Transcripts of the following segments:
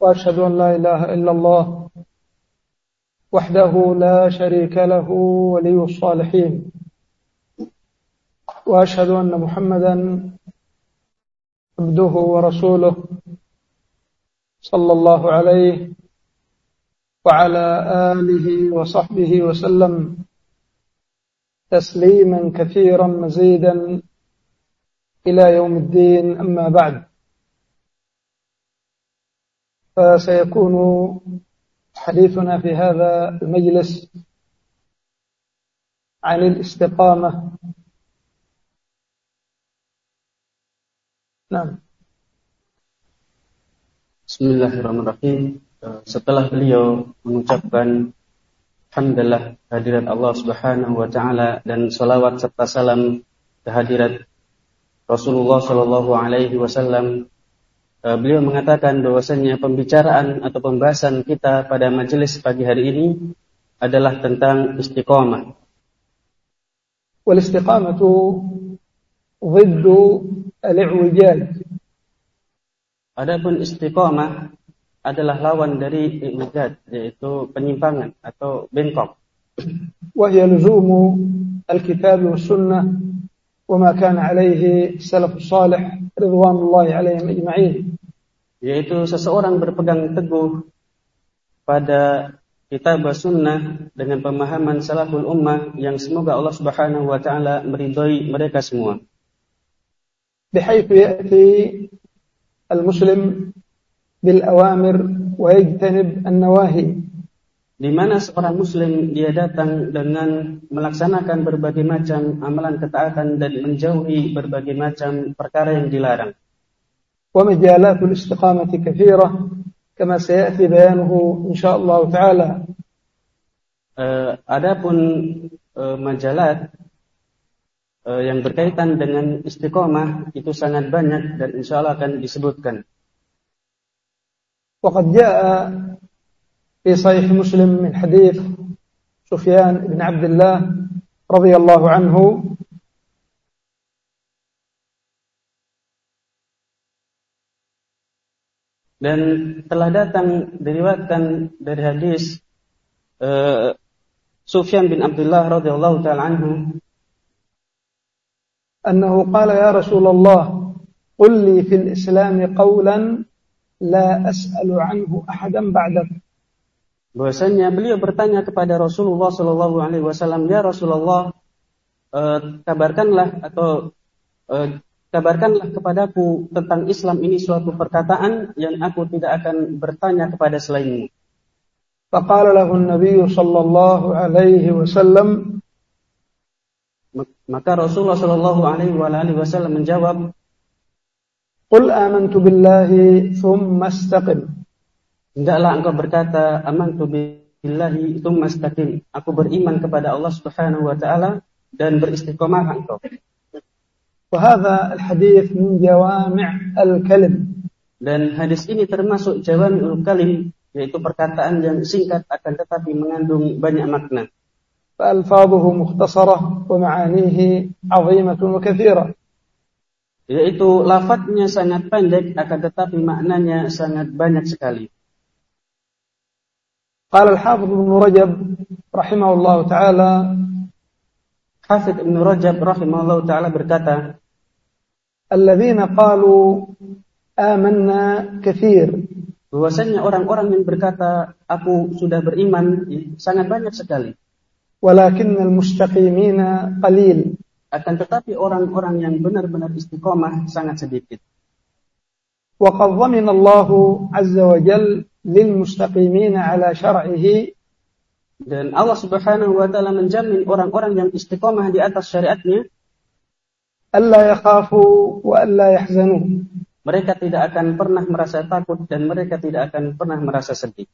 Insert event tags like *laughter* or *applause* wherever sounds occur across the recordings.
وأشهد أن لا إله إلا الله وحده لا شريك له ولي الصالحين. وأشهد أن محمدا عبده ورسوله صلى الله عليه وعلى آله وصحبه وسلم تسليما كثيرا مزيدا إلى يوم الدين. أما بعد فسيكون حديثنا في هذا المجلس عن الاستقامة نعم Bismillahirrahmanirrahim. Setelah beliau mengucapkan Alhamdulillah hadirat Allah Subhanahu wa taala dan salawat serta salam kehadirat Rasulullah Shallallahu alaihi wasallam Eh, Eh, beliau mengatakan bahwasanya pembicaraan atau pembahasan kita pada majelis pagi hari ini adalah tentang istiqamah. Wal istiqamatu dhiddu al-i'wijaj. Adapun istiqamah adalah lawan dari i'wijaj yaitu penyimpangan atau bengkok. Wahya luzumu al-kitab was sunnah وما كان عليه السلف الصالح رضوان الله عليهم أجمعين yaitu seseorang berpegang teguh pada kitab sunnah dengan pemahaman salaful ummah yang semoga Allah Subhanahu wa taala meridhai mereka semua. بحيث يأتي المسلم بالأوامر ويجتنب النواهي di mana seorang muslim dia datang dengan melaksanakan berbagai macam amalan ketaatan dan menjauhi berbagai macam perkara yang dilarang. ومجالات الاستقامة كثيرة كما سيأتي بيانه إن شاء الله تعالى. Uh, adapun uh, majalat uh, yang berkaitan dengan istiqomah itu sangat banyak dan insya Allah akan disebutkan. وقد جاء في صحيح مسلم من حديث سفيان بن عبد الله رضي الله عنه. Dan telah datang diriwayatkan dari hadis uh, Sufyan bin Abdullah radhiyallahu taala anhu. أنه قال يا رسول الله قل لي في الإسلام قولا لا أسأل عنه أحدا بعدك bahwasanya beliau bertanya kepada Rasulullah Shallallahu Alaihi Wasallam ya Rasulullah uh, kabarkanlah atau uh, kabarkanlah kepadaku tentang Islam ini suatu perkataan yang aku tidak akan bertanya kepada selainmu. فقال له النبي صلى الله عليه وسلم maka Rasulullah Shallallahu Alaihi Wasallam menjawab قل آمنت بالله ثم استقم Hendaklah engkau berkata amantu billahi tsumma istaqim. Aku beriman kepada Allah Subhanahu wa taala dan beristiqomah engkau. وهذا الحديث من جوامع الكلم dan hadis ini termasuk jawami'ul kalim yaitu perkataan yang singkat akan tetapi mengandung banyak makna فألفاظه مختصرة ومعانيه عظيمة وكثيرة yaitu lafadznya sangat pendek akan tetapi maknanya sangat banyak sekali قال الحافظ ابن رجب رحمه الله تعالى Hafidh Ibn Rajab rahimahullah ta'ala berkata, Alladzina qalu amanna kathir. Bahwasanya orang-orang yang berkata, aku sudah beriman, sangat banyak sekali. Walakin al-mustaqimina qalil. Akan tetapi orang-orang yang benar-benar istiqomah sangat sedikit. وقد ضمن الله عز lil ala syar'ihi dan Allah Subhanahu wa taala menjamin orang-orang yang istiqomah di atas syariatnya Allah yakhafu wa alla yahzanu mereka tidak akan pernah merasa takut dan mereka tidak akan pernah merasa sedih.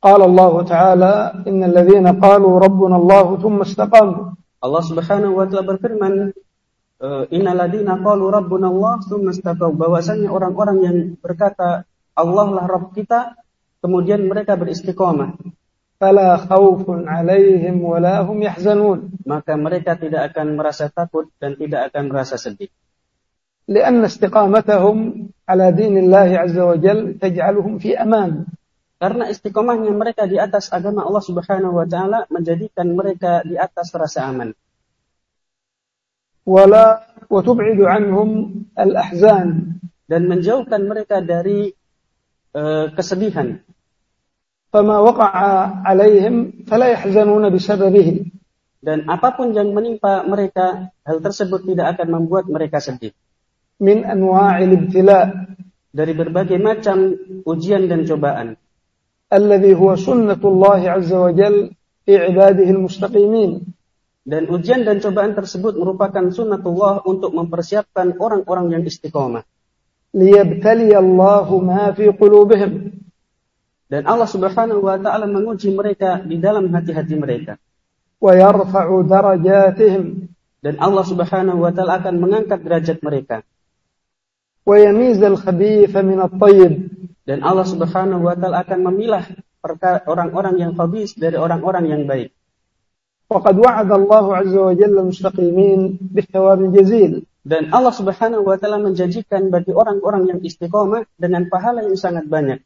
Qala Allah taala innal ladzina qalu rabbuna Allah thumma istaqamu Allah Subhanahu wa taala berfirman innaladina qalu rabbuna Allah thumma istaqamu bahwasanya orang-orang yang berkata Allah lah Rabb kita kemudian mereka beristiqomah fala khaufun 'alaihim wa la hum yahzanun maka mereka tidak akan merasa takut dan tidak akan merasa sedih لأن استقامتهم على دين الله عز وجل تجعلهم في أمان Karena istiqomahnya mereka di atas agama Allah Subhanahu wa taala menjadikan mereka di atas rasa aman. ولا وتبعد عنهم الأحزان dan menjauhkan mereka dari uh, kesedihan. فما وقع عليهم فلا يحزنون بسببه Dan apapun yang menimpa mereka, hal tersebut tidak akan membuat mereka sedih. من أنواع الابتلاء Dari berbagai macam ujian dan cobaan. الذي هو سنة الله عز وجل في عباده المستقيمين Dan ujian dan cobaan tersebut merupakan sunnatullah untuk mempersiapkan orang-orang yang istiqomah. ليبتلي الله ما في قلوبهم Dan Allah Subhanahu wa taala menguji mereka di dalam hati-hati mereka. ويرفع درجاتهم Dan Allah Subhanahu wa taala akan mengangkat derajat mereka. ويميز الخبيث من الطيب Dan Allah Subhanahu wa taala akan memilah perka- orang-orang yang khabis dari orang-orang yang baik. وقد وعد الله عز وجل المستقيمين بالثواب الجزيل Dan Allah Subhanahu wa taala menjanjikan bagi orang-orang yang istiqomah dengan pahala yang sangat banyak.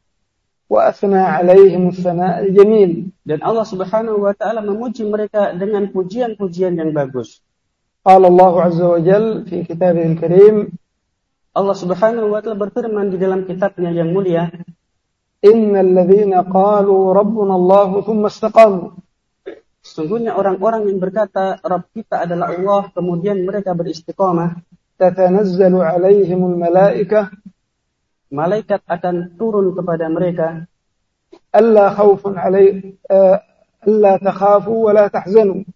wa asna alaihim sana jamil dan Allah Subhanahu wa taala memuji mereka dengan pujian-pujian yang bagus. Qala Allah azza wa jal fi kitabihil karim Allah Subhanahu wa taala berfirman di dalam kitabnya yang mulia Innal ladzina qalu rabbuna Allah thumma istaqamu. Sesungguhnya orang-orang yang berkata Rabb kita adalah Allah kemudian mereka beristiqamah. Tatanazzalu alaihimul malaikah malaikat akan turun kepada mereka. Alla khaufun alai eh, alla takhafu wa la tahzanu.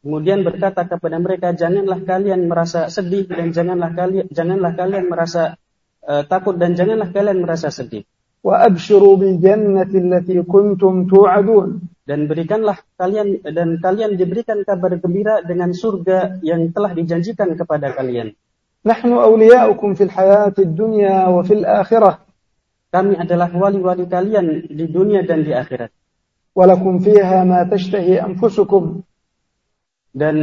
Kemudian berkata kepada mereka janganlah kalian merasa sedih dan janganlah kalian janganlah kalian merasa uh, takut dan janganlah kalian merasa sedih. Wa abshiru bil jannati allati kuntum tu'adun. Dan berikanlah kalian dan kalian diberikan kabar gembira dengan surga yang telah dijanjikan kepada kalian. Nahnu awliya'ukum fil hayati dunya wa fil akhirah. Kami adalah wali-wali kalian di dunia dan di akhirat. Walakum fiha ma tashtahi anfusukum. Dan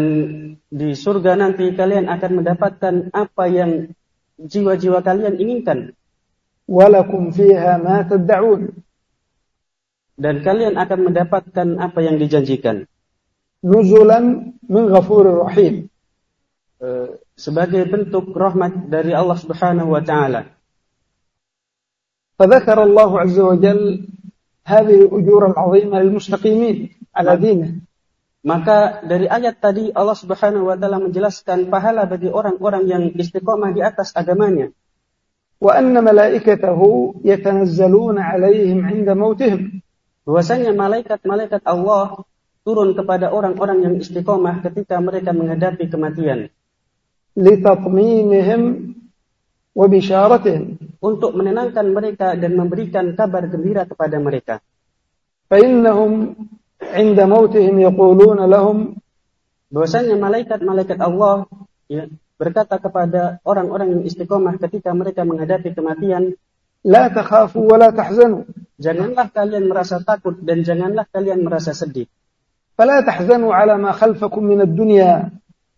di surga nanti kalian akan mendapatkan apa yang jiwa-jiwa kalian inginkan. Walakum fiha ma tad'un. Dan kalian akan mendapatkan apa yang dijanjikan. Nuzulan min ghafurir rahim sebagai bentuk rahmat dari Allah Subhanahu wa taala. فذكر الله عز وجل هذه الأجور العظيمة للمستقيمين على دينه Maka dari ayat tadi Allah Subhanahu wa taala menjelaskan pahala bagi orang-orang yang istiqomah di atas agamanya. وأن ملائكته يتنزلون عليهم عند موتهم Bahwasanya malaikat-malaikat Allah turun kepada orang-orang yang istiqomah ketika mereka menghadapi kematian litatmimihim wa bisharatihim untuk menenangkan mereka dan memberikan kabar gembira kepada mereka. Fa'innahum inda mautihim yaquluna lahum bahwasanya malaikat-malaikat Allah ya, berkata kepada orang-orang yang istiqomah ketika mereka menghadapi kematian la takhafu wa la tahzanu. Janganlah kalian merasa takut dan janganlah kalian merasa sedih. Fala tahzanu ala ma khalfakum min ad-dunya.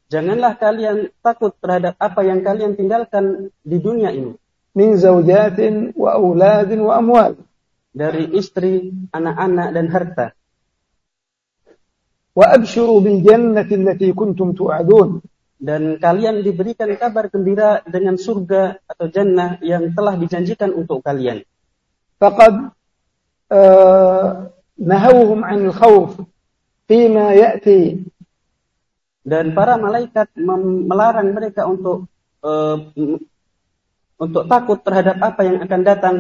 Janganlah kalian takut terhadap apa yang kalian tinggalkan di dunia ini. Min zaujatin wa auladin wa amwal. Dari istri, anak-anak dan harta. Wa abshiru bil jannati allati kuntum tu'adun. Dan kalian diberikan kabar gembira dengan surga atau jannah yang telah dijanjikan untuk kalian. Faqad eh, uh, nahawhum 'anil khawf fima ya'ti dan para malaikat melarang mereka untuk uh, untuk takut terhadap apa yang akan datang.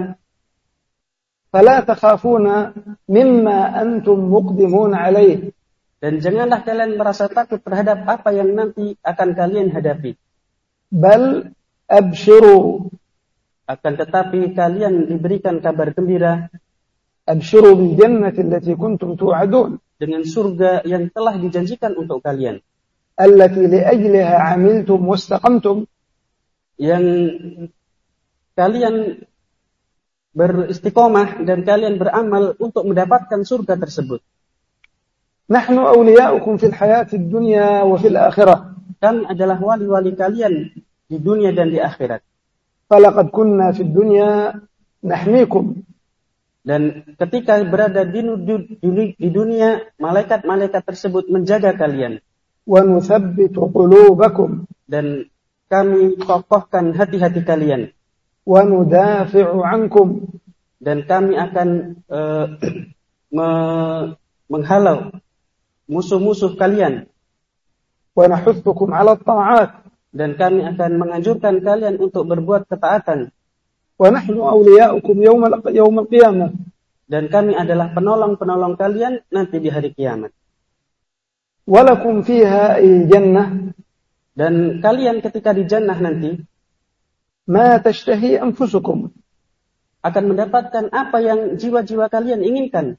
Fala takhafuna mimma antum muqdimun alaih. Dan janganlah kalian merasa takut terhadap apa yang nanti akan kalian hadapi. Bal abshiru. Akan tetapi kalian diberikan kabar gembira. Abshiru bil jannati allati kuntum tu'adun. Dengan surga yang telah dijanjikan untuk kalian. التي لأجلها عملتم واستقمتم yang kalian beristiqomah dan kalian beramal untuk mendapatkan surga tersebut. Nahnu awliya'ukum fil hayati dunya wa fil akhirah. Kami adalah wali-wali kalian di dunia dan di akhirat. Falaqad kunna fid dunya nahmikum. Dan ketika berada di dunia, malaikat-malaikat tersebut menjaga kalian wa nuthabbitu qulubakum dan kami kokohkan hati-hati kalian. wa nudafi'u ankum dan kami akan uh, *clears throat* me menghalau musuh-musuh kalian. wa nahuthukum 'ala ta'at dan kami akan menganjurkan kalian untuk berbuat ketaatan. wa nahnu awliya'ukum yawmal yawmal qiyamah dan kami adalah penolong-penolong kalian nanti di hari kiamat walakum fiha jannah. Dan kalian ketika di jannah nanti ma tashtahi anfusukum. akan mendapatkan apa yang jiwa-jiwa kalian inginkan.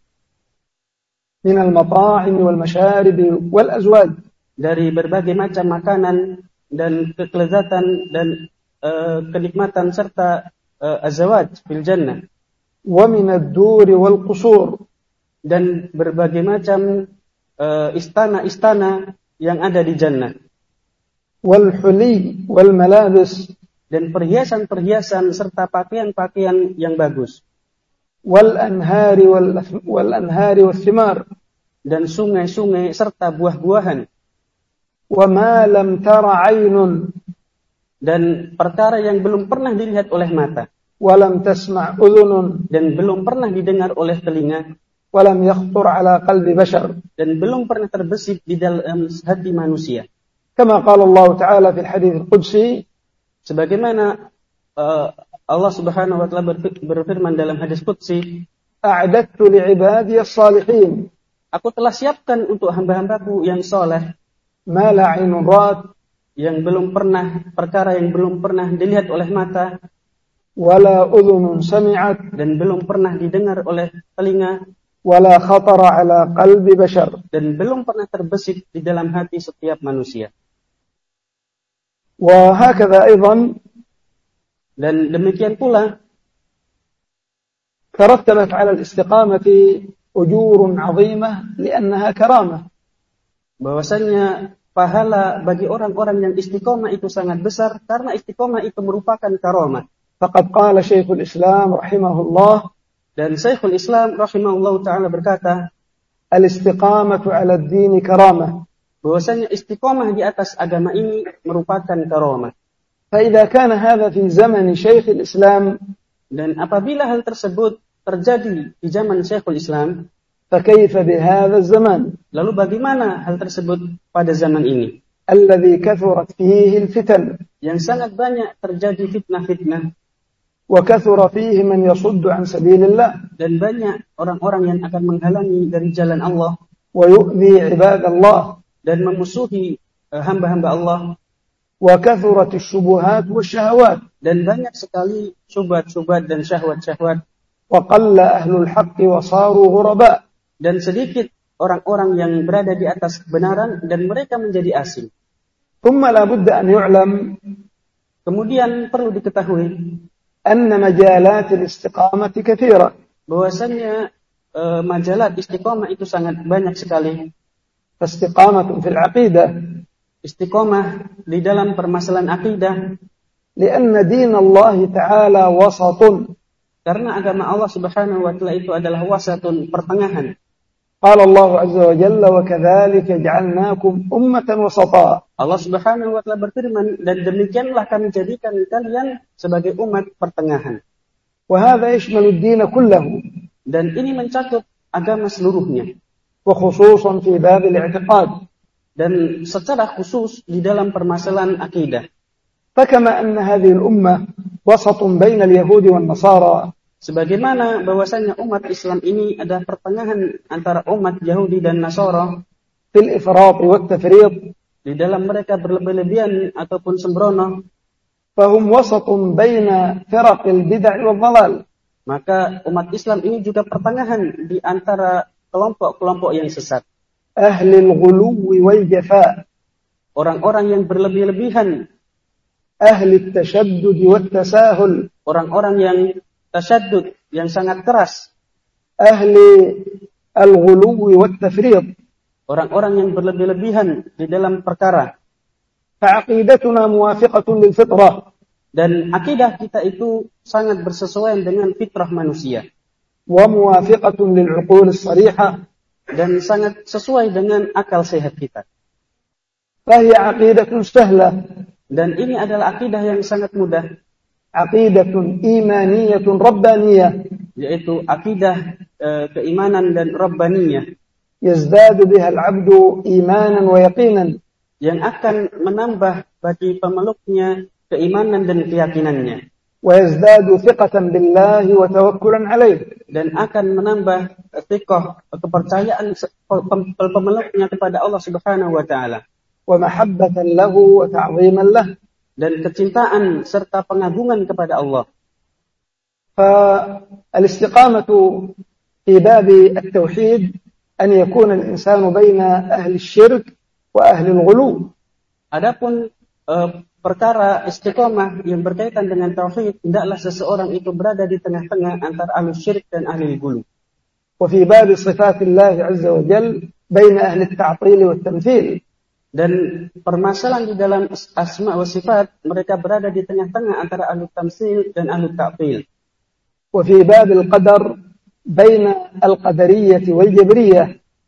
Minal mata'im wal masharib wal azwaj. Dari berbagai macam makanan dan kelezatan dan uh, kenikmatan serta uh, azwaj fil jannah. Wa minad duri wal qusur. Dan berbagai macam Eh, istana-istana yang ada di jannah. Wal huli wal malabis dan perhiasan-perhiasan serta pakaian-pakaian yang bagus. Wal anhari wal, wal anhari wal thimar dan sungai-sungai serta buah-buahan. Wa ma lam tara aynun dan perkara yang belum pernah dilihat oleh mata. Walam tasma' udhunun dan belum pernah didengar oleh telinga walam yakhtur ala qalbi bashar dan belum pernah terbesit di dalam hati manusia. Kama qala Allah Ta'ala fil hadis qudsi sebagaimana uh, Allah Subhanahu wa taala berfirman dalam hadis qudsi, "A'dattu li'ibadi as-salihin." Aku telah siapkan untuk hamba-hambaku yang soleh. Mala'inrat yang belum pernah perkara yang belum pernah dilihat oleh mata wala udhunun sami'at dan belum pernah didengar oleh telinga ولا خطر على قلب بشر dan belum pernah terbesit di dalam hati setiap manusia وهكذا أيضا dan demikian pula ترتبت على الاستقامة أجور عظيمة لأنها كرامة bahwasanya pahala bagi orang-orang yang istiqomah itu sangat besar karena istiqomah itu merupakan karomah فقد قال شيخ الإسلام رحمه الله dan Syekhul Islam rahimahullah taala berkata الاستقامة على الدين كرامة bahwasanya istiqomah di atas agama ini merupakan karomah فإذا كان هذا في زمن شيخ الإسلام dan apabila hal tersebut terjadi di zaman Syekhul Islam فكيف بهذا الزمان lalu bagaimana hal tersebut pada zaman ini الذي كثرت فيه الفتن yang sangat banyak terjadi fitnah-fitnah wa kathura fihi man yasuddu an sabilillah. Dan banyak orang-orang yang akan menghalangi dari jalan Allah. Wa yu'dhi ibadallah. Dan memusuhi eh, hamba-hamba Allah. Wa kathurat syubuhat dan banyak sekali syubhat-syubhat dan syahwat-syahwat. Wa qalla ahlul haqqi wa dan sedikit orang-orang yang berada di atas kebenaran dan mereka menjadi asing. Thumma la budda an yu'lam. Kemudian perlu diketahui أن مجالات الاستقامة كثيرة. Bahwasanya e, majalat itu sangat banyak sekali. istiqomah di dalam permasalahan akidah. Karena agama Allah Subhanahu wa taala itu adalah wasatun, pertengahan. قال الله عز وجل وكذلك جعلناكم أمة وسطا Allah Subhanahu wa taala berfirman dan demikianlah kami jadikan kalian sebagai umat pertengahan. وهذا يشمل الدين كله Dan ini mencakup agama seluruhnya. وخصوصا في باب الاعتقاد Dan secara khusus di dalam permasalahan akidah. فكما أن هذه الأمة وسط بين اليهود والنصارى Sebagaimana bahwasanya umat Islam ini ada pertengahan antara umat Yahudi dan Nasoro fil ifrat wa tafriq di dalam mereka berlebih-lebihan ataupun sembrono. Fahum wasatun baina firaqil bid'ah wal dhalal. Maka umat Islam ini juga pertengahan di antara kelompok-kelompok yang sesat. Ahlil ghuluwi wal jafa. Orang-orang yang berlebih-lebihan. Ahli tashaddud wat tasahul. Orang-orang yang tasaddud yang sangat keras. Ahli al-ghuluwi wa tafrid orang-orang yang berlebih-lebihan di dalam perkara. Fa'aqidatuna muwafiqatun lil fitrah. Dan akidah kita itu sangat bersesuaian dengan fitrah manusia. Wa muwafiqatun lil uqul sariha dan sangat sesuai dengan akal sehat kita. Fahiya aqidatun sahla. Dan ini adalah akidah yang sangat mudah aqidatun imaniyatun rabbaniyah. Yaitu akidah e, keimanan dan rabbaniyah. Yazdadu biha al-'abdu imanan wa yaqinan. Yang akan menambah bagi pemeluknya keimanan dan keyakinannya. Wa yazdadu thiqatan billahi wa tawakkulan 'alaih dan akan menambah eh, thiqah eh, kepercayaan pemeluknya kepada Allah Subhanahu wa taala. Wa mahabbatan lahu wa ta'dhiman dan kecintaan serta pengagungan kepada Allah. فالاستقامة في باب التوحيد أن يكون الإنسان بين أهل الشرك وأهل الغلو Adapun eh, perkara istiqomah yang berkaitan dengan tauhid, hendaklah seseorang itu berada di tengah-tengah antara ahli syirik dan ahli gulu. وفي باب صفات الله عز وجل بين أهل التعطيل والتمثيل Dan permasalahan di dalam as- asma wa sifat, mereka berada di tengah-tengah antara ahli tamsil dan ahli ta'til. وفي باب القدر بين القدرية والجبرية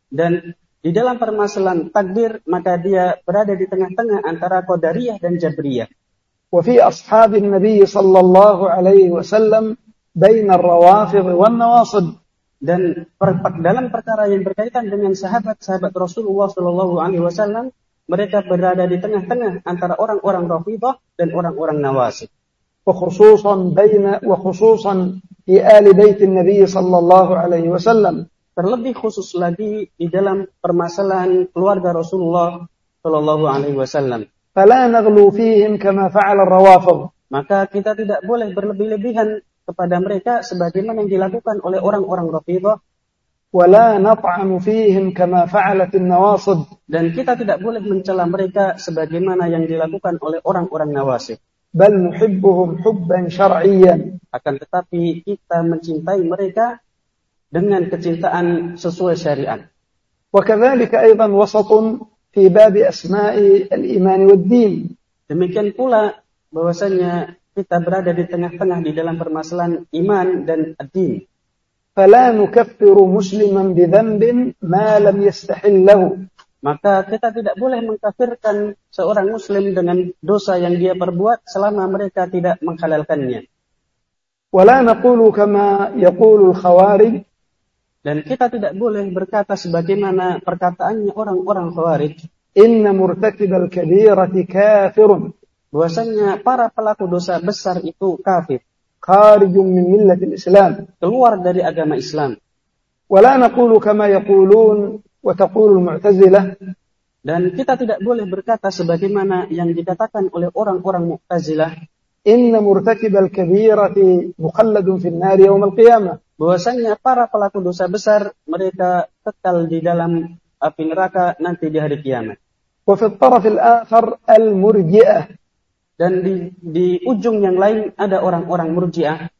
Dan di dalam permasalahan takdir, maka dia berada di tengah-tengah antara Qadariyah dan Jabriyah. وفي أصحاب النبي صلى الله عليه وسلم بين الروافض والنواصب Dan per- per- dalam perkara yang berkaitan dengan sahabat-sahabat Rasulullah Shallallahu Alaihi Wasallam, mereka berada di tengah-tengah antara orang-orang Rafidah dan orang-orang Nawasib. وخصوصا بين وخصوصا في آل بيت النبي صلى الله عليه وسلم Terlebih khusus lagi di dalam permasalahan keluarga Rasulullah Shallallahu Alaihi Wasallam. فلا نغلو فيهم كما فعل الروافض Maka kita tidak boleh berlebih-lebihan kepada mereka sebagaimana yang dilakukan oleh orang-orang Rafidah ولا nat'amu فيهم كما فعلت النواصب. Dan kita tidak boleh mencela mereka sebagaimana yang dilakukan oleh orang-orang nawasib. bal nuhibbuhum hubban syar'iyyan akan tetapi kita mencintai mereka dengan kecintaan sesuai syariat. wa kadzalika aidan fi bab asma'i al-iman wad demikian pula bahwasanya kita berada di tengah-tengah di dalam permasalahan iman dan ad-din fala maka kita tidak boleh mengkafirkan seorang muslim dengan dosa yang dia perbuat selama mereka tidak menghalalkannya. wala kama khawarij dan kita tidak boleh berkata sebagaimana perkataannya orang-orang khawarij. inna murtakibal kabirati kafirun bahwasanya para pelaku dosa besar itu kafir kharijun min millatil Islam, keluar dari agama Islam. Wala naqulu kama yaqulun wa taqulu mu'tazilah. Dan kita tidak boleh berkata sebagaimana yang dikatakan oleh orang-orang Mu'tazilah, "Inna murtakibal kabirati muqalladun fin nar al-qiyamah Bahwasanya para pelaku dosa besar mereka kekal di dalam api neraka nanti di hari kiamat. Wa fi al-akhar al-murji'ah dan di, di ujung yang lain ada orang-orang murjiah.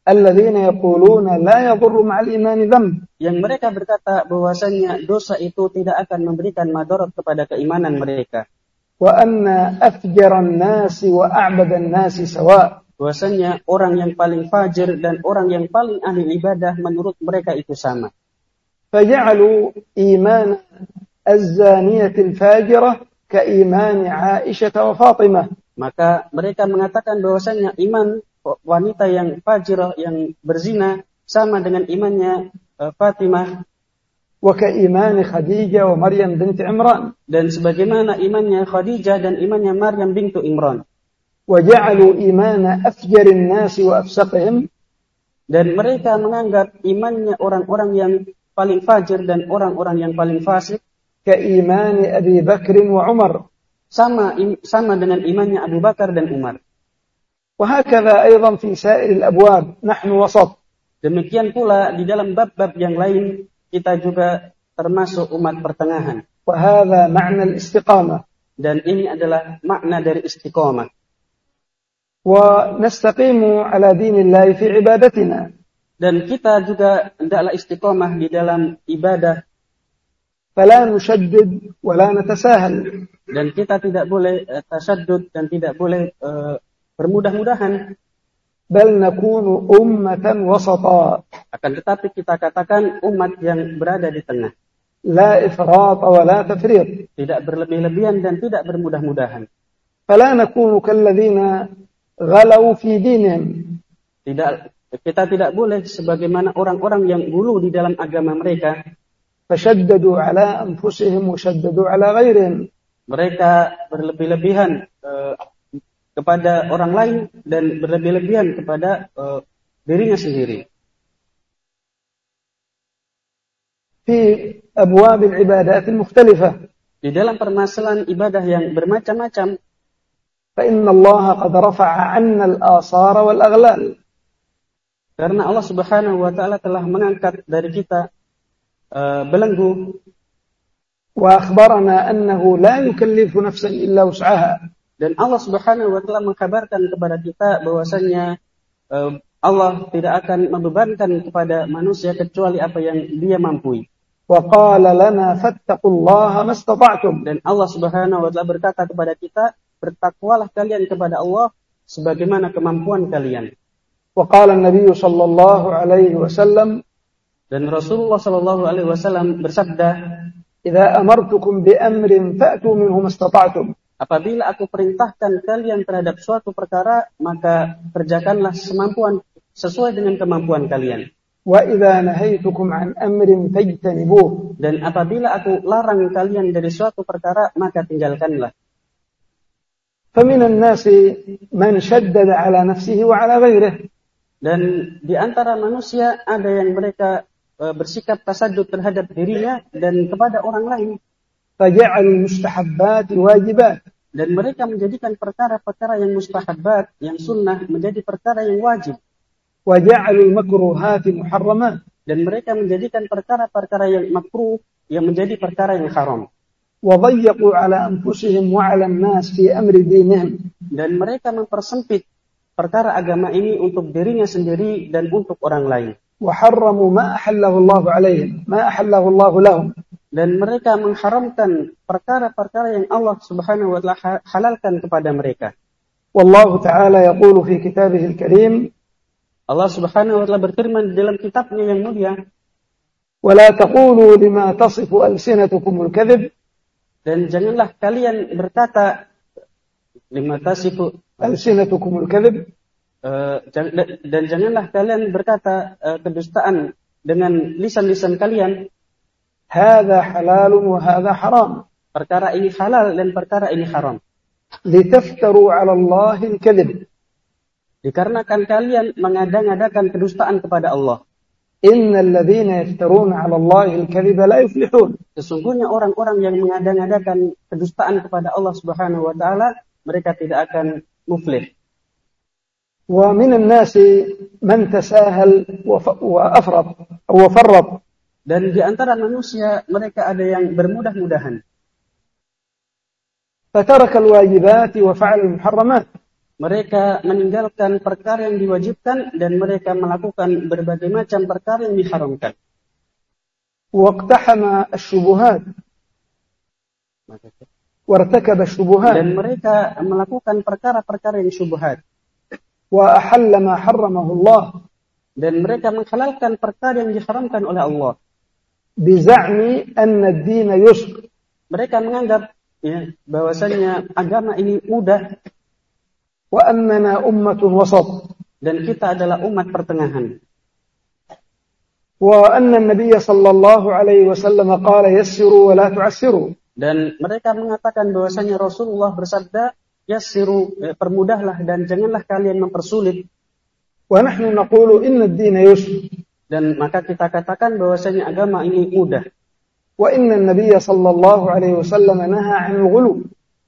Alladzina yaquluna la yadhurru ma'al imani dzamb yang mereka berkata bahwasanya dosa itu tidak akan memberikan madarat kepada keimanan mereka. Wa anna afjaran nasi wa a'badan nasi sawa. Bahwasanya orang yang paling fajir dan orang yang paling ahli ibadah menurut mereka itu sama. Faj'alu iman az-zaniyati al-fajirah ka imani 'aisyah wa fatimah. Maka mereka mengatakan bahwasanya iman wanita yang fajirah yang berzina sama dengan imannya eh, Fatimah وكإيمان خديجة ومريم بنت عمران dan sebagaimana imannya Khadijah dan imannya Maryam bintu Imran وجعلوا إيمان أفجر الناس وأفسقهم dan mereka menganggap imannya orang-orang yang paling fajir dan orang-orang yang paling fasik كإيمان أبي بكر وعمر sama sama dengan imannya Abu Bakar dan Umar. Wahakala ayatam fi sa'iril abwab nahnu wasat. Demikian pula di dalam bab-bab yang lain kita juga termasuk umat pertengahan. Wahala makna istiqamah. Dan ini adalah makna dari istiqamah. Wa nastaqimu ala dinillahi fi ibadatina. Dan kita juga hendaklah istiqamah di dalam ibadah فلا نشدد ولا نتساهل dan kita tidak boleh eh, tasaddud dan tidak boleh eh, bermudah-mudahan bal nakunu ummatan wasata akan tetapi kita katakan umat yang berada di tengah la ifrat wa la tafrit tidak berlebih-lebihan dan tidak bermudah-mudahan fala nakunu kalladzina ghalau fi dinihim tidak kita tidak boleh sebagaimana orang-orang yang gulu di dalam agama mereka fashaddadu ala anfusihim wa shaddadu ala ghairihim mereka berlebih-lebihan uh, kepada orang lain dan berlebih-lebihan kepada uh, dirinya sendiri. Di abwab ibadat mukhtalifah. Di dalam permasalahan ibadah yang bermacam-macam. فإن الله قد رفع عنا الآثار والأغلال. Karena Allah Subhanahu wa taala telah mengangkat dari kita uh, belenggu. وأخبرنا أنه لا يكلف نفسا إلا وسعها. Dan Allah Subhanahu wa taala mengkabarkan kepada kita bahwasanya uh, Allah tidak akan membebankan kepada manusia kecuali apa yang dia mampu. Wa qala lana fattaqullaha mastata'tum. Dan Allah Subhanahu wa taala berkata kepada kita, bertakwalah kalian kepada Allah sebagaimana kemampuan kalian. Wa qala an-nabiy sallallahu alaihi wasallam dan Rasulullah sallallahu alaihi wasallam bersabda, "Idza amartukum bi amrin fa'tu minhu mastata'tum." Apabila aku perintahkan kalian terhadap suatu perkara, maka kerjakanlah semampuan sesuai dengan kemampuan kalian. Wa idza nahaitukum an amrin fajtanibuh. Dan apabila aku larang kalian dari suatu perkara, maka tinggalkanlah. فمن الناس من شدد على نفسه وعلى غيره. Dan di antara manusia ada yang mereka e, bersikap tasadud terhadap dirinya dan kepada orang lain. فجعل المستحبات واجبات dan mereka menjadikan perkara-perkara yang mustahabat, yang sunnah menjadi perkara yang wajib. وجعلوا المكروهات محرمات dan mereka menjadikan perkara-perkara yang makruh yang menjadi perkara yang haram. وضيقوا على أنفسهم وعلى الناس في أمر دينهم dan mereka mempersempit perkara agama ini untuk dirinya sendiri dan untuk orang lain. وحرموا ما أحله الله عليهم ما أحله الله لهم dan mereka mengharamkan perkara-perkara yang Allah Subhanahu wa taala halalkan kepada mereka. Wallahu taala yaqulu fi kitabih al-karim Allah Subhanahu wa taala berfirman di dalam kitabnya yang mulia ولا تقولوا لما تصف ألسنتكم الكذب dan janganlah kalian berkata lima tasifu ألسنتكم الكذب Eh, dan janganlah kalian berkata uh, kedustaan dengan lisan-lisan kalian Hada halal wa haram. Perkara ini halal dan perkara ini haram. Litaftaru 'ala Allah al-kadhib dikarenakan kalian mengadang-adakan kedustaan kepada Allah. Innal ladzina yaftaruna 'ala Allah la yuflihun. Sesungguhnya orang-orang yang mengadang-adakan kedustaan kepada Allah Subhanahu wa taala mereka tidak akan muflih. ومن الناس من تساهل وأفرط وفرط dan di antara manusia mereka ada yang bermudah-mudahan. فترك الواجبات وفعل المحرمات. Mereka meninggalkan perkara yang diwajibkan dan mereka melakukan berbagai macam perkara yang diharamkan. واقتحم الشبهات. وارتكب الشبهات. Dan mereka melakukan perkara-perkara yang syubhat. wa ahalla ma harramahullah dan mereka menghalalkan perkara yang diharamkan oleh Allah. Biza'mi anna ad-din yusr. Mereka menganggap ya bahwasanya agama ini mudah. Wa annana ummatun wasat. Dan kita adalah umat pertengahan. Wa anna an-nabiy sallallahu alaihi wasallam qala yassiru wa la tu'assiru. Dan mereka mengatakan bahwasanya Rasulullah bersabda yassiru eh, permudahlah dan janganlah kalian mempersulit. Wa nahnu naqulu inna ad-din yusr. Dan maka kita katakan bahwasanya agama ini mudah. Wa inna Nabiy sallallahu alaihi wasallam naha 'anil ghulu.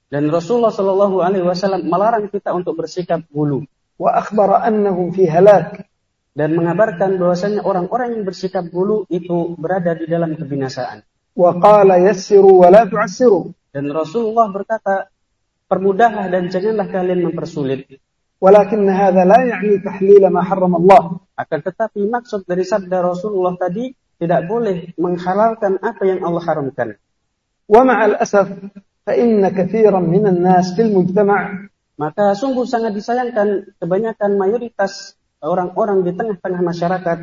Dan Rasulullah sallallahu alaihi wasallam melarang kita untuk bersikap gulu. Wa akhbara annahum fi halak. Dan mengabarkan bahwasanya orang-orang yang bersikap gulu itu berada di dalam kebinasaan. Wa qala yassiru wa la tu'assiru. Dan Rasulullah berkata, Permudahlah dan janganlah kalian mempersulit. Walakin hadza la ya'ni tahlil ma harram Allah. Akan tetapi maksud dari sabda Rasulullah tadi tidak boleh menghalalkan apa yang Allah haramkan. Wa ma'al asaf fa inna katsiran minan nas fil mujtama' maka sungguh sangat disayangkan kebanyakan mayoritas orang-orang di tengah-tengah masyarakat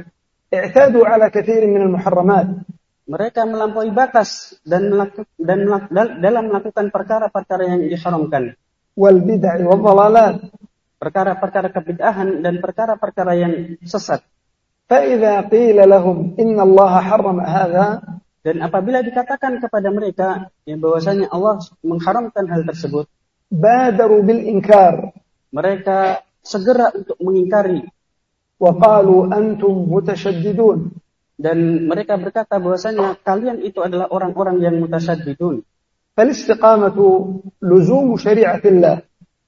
i'tadu ala katsirin minal muharramat mereka melampaui batas dan melaku, dan melaku, dalam melakukan perkara-perkara yang diharamkan. Wal bid'ah wa dhalalat. Perkara-perkara kebid'ahan dan perkara-perkara yang sesat. Fa idza qila lahum inna Allah harrama hadza dan apabila dikatakan kepada mereka yang bahwasanya Allah mengharamkan hal tersebut badaru bil inkar. mereka segera untuk mengingkari. Wa qalu antum mutasyaddidun dan mereka berkata bahwasanya kalian itu adalah orang-orang yang mutasyadidun. فالاستقامة لزوم شريعة الله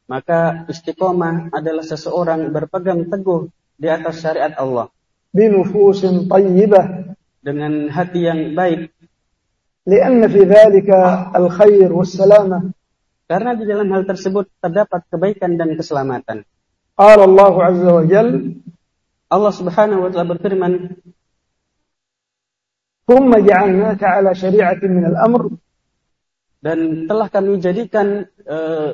Maka istiqomah adalah seseorang berpegang teguh di atas syariat Allah بنفوس طيبة dengan hati yang baik لأن في ذلك الخير والسلامة karena di dalam hal tersebut terdapat kebaikan dan keselamatan. قال الله عز وجل Allah Subhanahu wa taala berfirman, Thumma ja'alnaka ala syari'atin minal amr. Dan telah kami jadikan uh,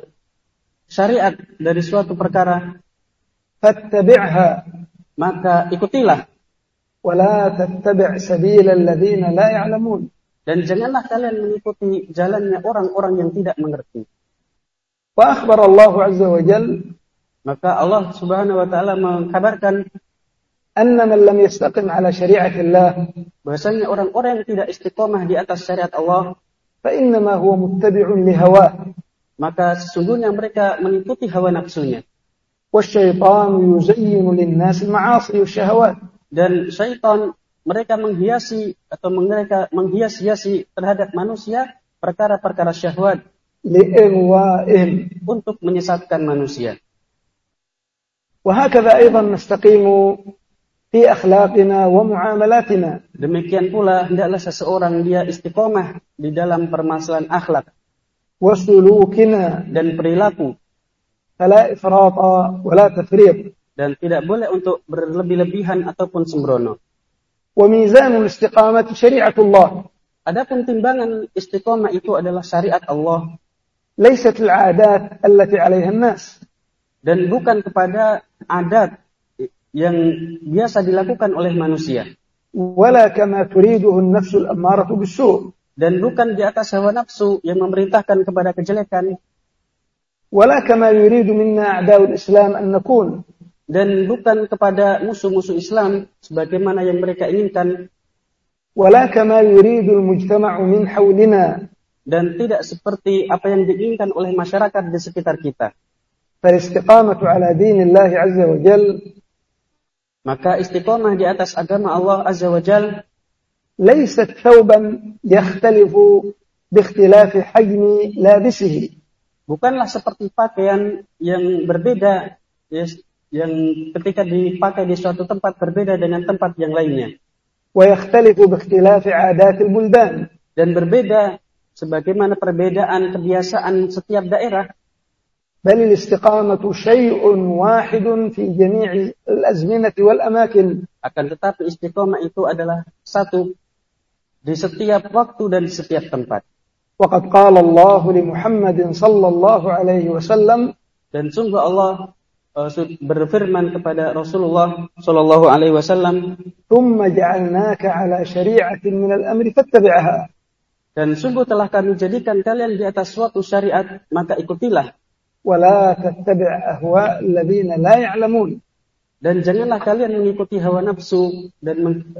syariat dari suatu perkara. Fattabi'ha. Maka ikutilah. Wala tattabi' sabila alladhina la ya'lamun. Dan janganlah kalian mengikuti jalannya orang-orang yang tidak mengerti. Wa akhbar Allah Azza wa jalla Maka Allah Subhanahu wa taala mengkabarkan أن من لم يستقم على شريعة الله bahwasanya orang-orang yang tidak istiqomah di atas syariat Allah, فإنما هو متبع لهواه maka sesungguhnya mereka mengikuti hawa nafsunya. والشيطان يزين للناس المعاصي والشهوات Dan syaitan mereka menghiasi atau mereka menghias-hiasi terhadap manusia perkara-perkara syahwat لإغوائهم untuk menyesatkan manusia. وهكذا أيضا نستقيم fi akhlaqina wa muamalatina. Demikian pula hendaklah seseorang dia istiqomah di dalam permasalahan akhlak wa sulukina dan perilaku. Fala ifrata wa la tafriq dan tidak boleh untuk berlebih-lebihan ataupun sembrono. Wa mizanul istiqamati syari'atullah. Adapun timbangan istiqamah itu adalah syariat Allah. Laisatul adat allati 'alaiha nas Dan bukan kepada adat yang biasa dilakukan oleh manusia. Wala kama turiduhu nafsul ammaratu bisu' dan bukan di atas hawa nafsu yang memerintahkan kepada kejelekan. Wala kama yuridu minna a'daul Islam an nakun dan bukan kepada musuh-musuh Islam sebagaimana yang mereka inginkan. Wala kama yuridu al-mujtama'u min hawlina dan tidak seperti apa yang diinginkan oleh masyarakat di sekitar kita. Falistiqamatu ala dinillahi azza wa jalla maka istiqomah di atas agama Allah Azza wa Jal laysat thawban yakhtalifu bikhtilafi hajmi labisihi. Bukanlah seperti pakaian yang berbeda yes, yang ketika dipakai di suatu tempat berbeda dengan tempat yang lainnya. Wa yakhtalifu bikhtilafi 'adatil buldan dan berbeda sebagaimana perbedaan kebiasaan setiap daerah بل الاستقامة شيء واحد في جميع الأزمنة والأماكن akan tetapi istiqomah itu adalah satu di setiap waktu dan di setiap tempat وقد قال الله لمحمد صلى الله عليه وسلم dan sungguh Allah uh, su- berfirman kepada Rasulullah Shallallahu Alaihi Wasallam ثم جعلناك على شريعة من الأمر فاتبعها dan sungguh telah kami jadikan kalian di atas suatu syariat maka ikutilah ولا تتبع أهواء الذين لا يعلمون dan janganlah kalian mengikuti hawa nafsu dan meng-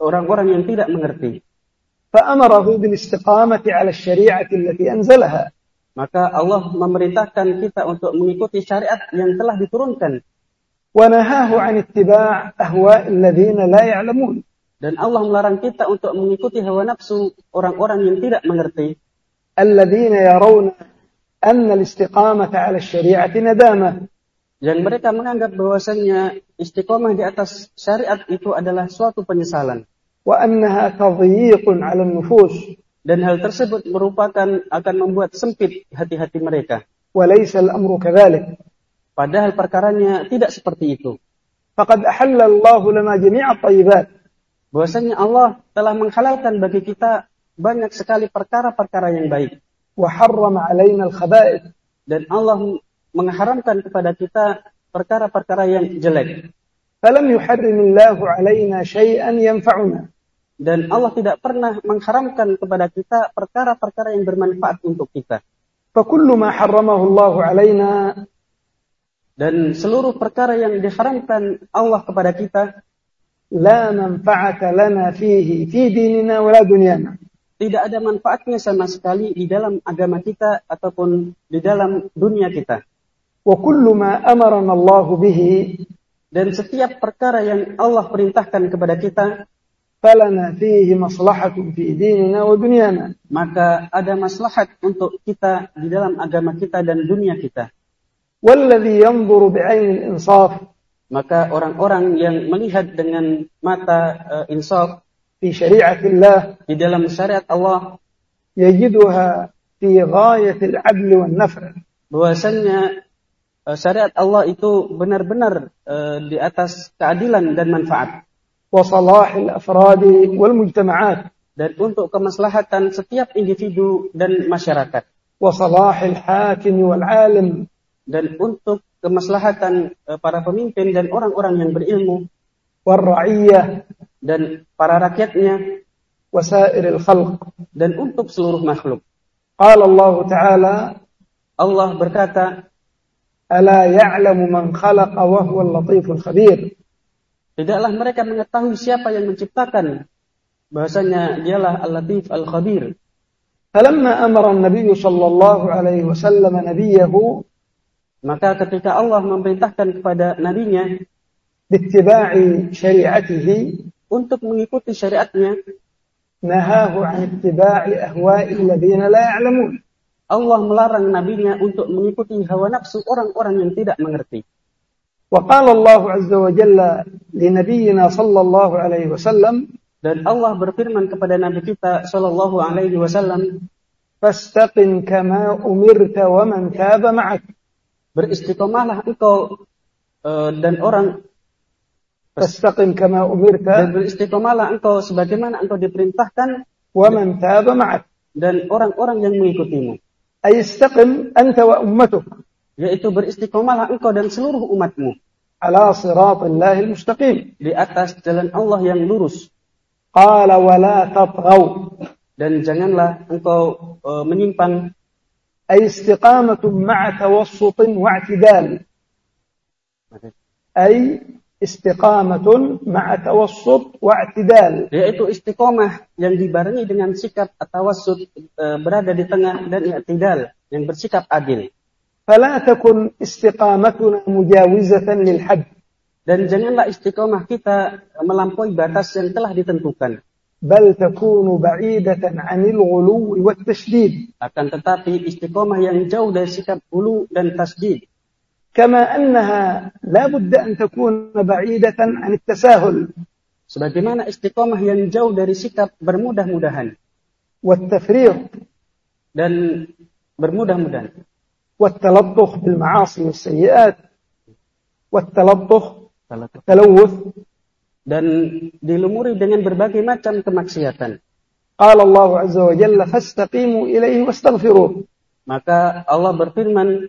orang-orang yang tidak mengerti فأمره بالاستقامة على الشريعة التي أنزلها maka Allah memerintahkan kita untuk mengikuti syariat yang telah diturunkan ونهاه عن اتباع أهواء الذين لا يعلمون dan Allah melarang kita untuk mengikuti hawa nafsu orang-orang yang tidak mengerti الذين يرون أن الاستقامة على الشريعة ندامة yang mereka menganggap bahwasannya istiqomah di atas syariat itu adalah suatu penyesalan وأنها تضييق على النفوس dan hal tersebut merupakan akan membuat sempit hati-hati mereka وليس الأمر كذلك padahal perkaranya tidak seperti itu فقد أحل الله لنا جميع الطيبات bahwasanya Allah telah menghalalkan bagi kita banyak sekali perkara-perkara yang baik وحرم علينا الخبائث dan Allah mengharamkan kepada kita perkara-perkara yang jelek. فلم يحرم الله علينا شيئا ينفعنا Dan Allah tidak pernah mengharamkan kepada kita perkara-perkara yang bermanfaat untuk kita. فكل ما حرمه الله علينا dan seluruh perkara yang diharamkan Allah kepada kita la manfa'ata lana fihi fi dinina wa dunyana tidak ada manfaatnya sama sekali di dalam agama kita ataupun di dalam dunia kita. Wa ma Allah bihi dan setiap perkara yang Allah perintahkan kepada kita falana fihi fi maka ada maslahat untuk kita di dalam agama kita dan dunia kita. Yanzuru insaf maka orang-orang yang melihat dengan mata uh, insaf في شريعة الله di dalam syariat Allah يجدها في غاية العدل والنفع bahwasanya eh, syariat Allah itu benar-benar eh, di atas keadilan dan manfaat وصلاح الأفراد والمجتمعات dan untuk kemaslahatan setiap individu dan masyarakat وصلاح الحاكم والعالم dan untuk kemaslahatan eh, para pemimpin dan orang-orang yang berilmu والرعية dan para rakyatnya wasairil khalq dan untuk seluruh makhluk. Qala Allah Ta'ala Allah berkata Ala ya'lamu man khalaqa wa huwal latiful khabir. Tidaklah mereka mengetahui siapa yang menciptakan. Bahasanya dialah Al-Latif Al-Khabir. Falamma amara Nabi sallallahu alaihi wasallam nabiyahu maka ketika Allah memerintahkan kepada nabinya ittiba'i syari'atihi untuk mengikuti syariatnya, نهاه عن اتباع أهواء الذين لا يعلمون Allah melarang nabinya untuk mengikuti hawa nafsu orang-orang yang tidak mengerti. وقال الله عز وجل لنبينا صلى الله عليه وسلم Dan Allah berfirman kepada Nabi kita Shallallahu Alaihi Wasallam, فاستقم كما أمرت ومن تاب معك beristiqomahlah engkau eh, dan orang Fastaqim kama umirta. Dan beristiqomalah engkau sebagaimana engkau diperintahkan. Wa man taba ma'ak. Dan orang-orang yang mengikutimu. Ay istaqim anta wa ummatuh. Yaitu beristiqomalah engkau dan seluruh umatmu. Ala siratillahi mustaqim. Di atas jalan Allah yang lurus. Qala wa la tatghaw. Dan janganlah engkau e, menyimpang. Ay istiqamatu ma'a tawassutin wa'tidal. Ay istiqamatun ma'a tawassut wa i'tidal. Yaitu istiqamah yang dibarengi dengan sikap tawassut e, berada di tengah dan i'tidal yang bersikap adil. Fala takun istiqamatuna mujawizatan lil had. Dan janganlah istiqamah kita melampaui batas yang telah ditentukan. Bal takunu ba'idatan 'anil ghuluw wat tashdid. Akan tetapi istiqamah yang jauh dari sikap ulu dan tasdid كما أنها لا بد أن تكون بعيدة عن التساهل sebagaimana istiqomah yang jauh dari sikap bermudah-mudahan والتفريط dan bermudah-mudahan والتلطخ بالمعاصي والسيئات والتلطخ التلوث dan dilumuri dengan berbagai macam kemaksiatan قال الله عز وجل فاستقيموا إليه واستغفروه maka Allah berfirman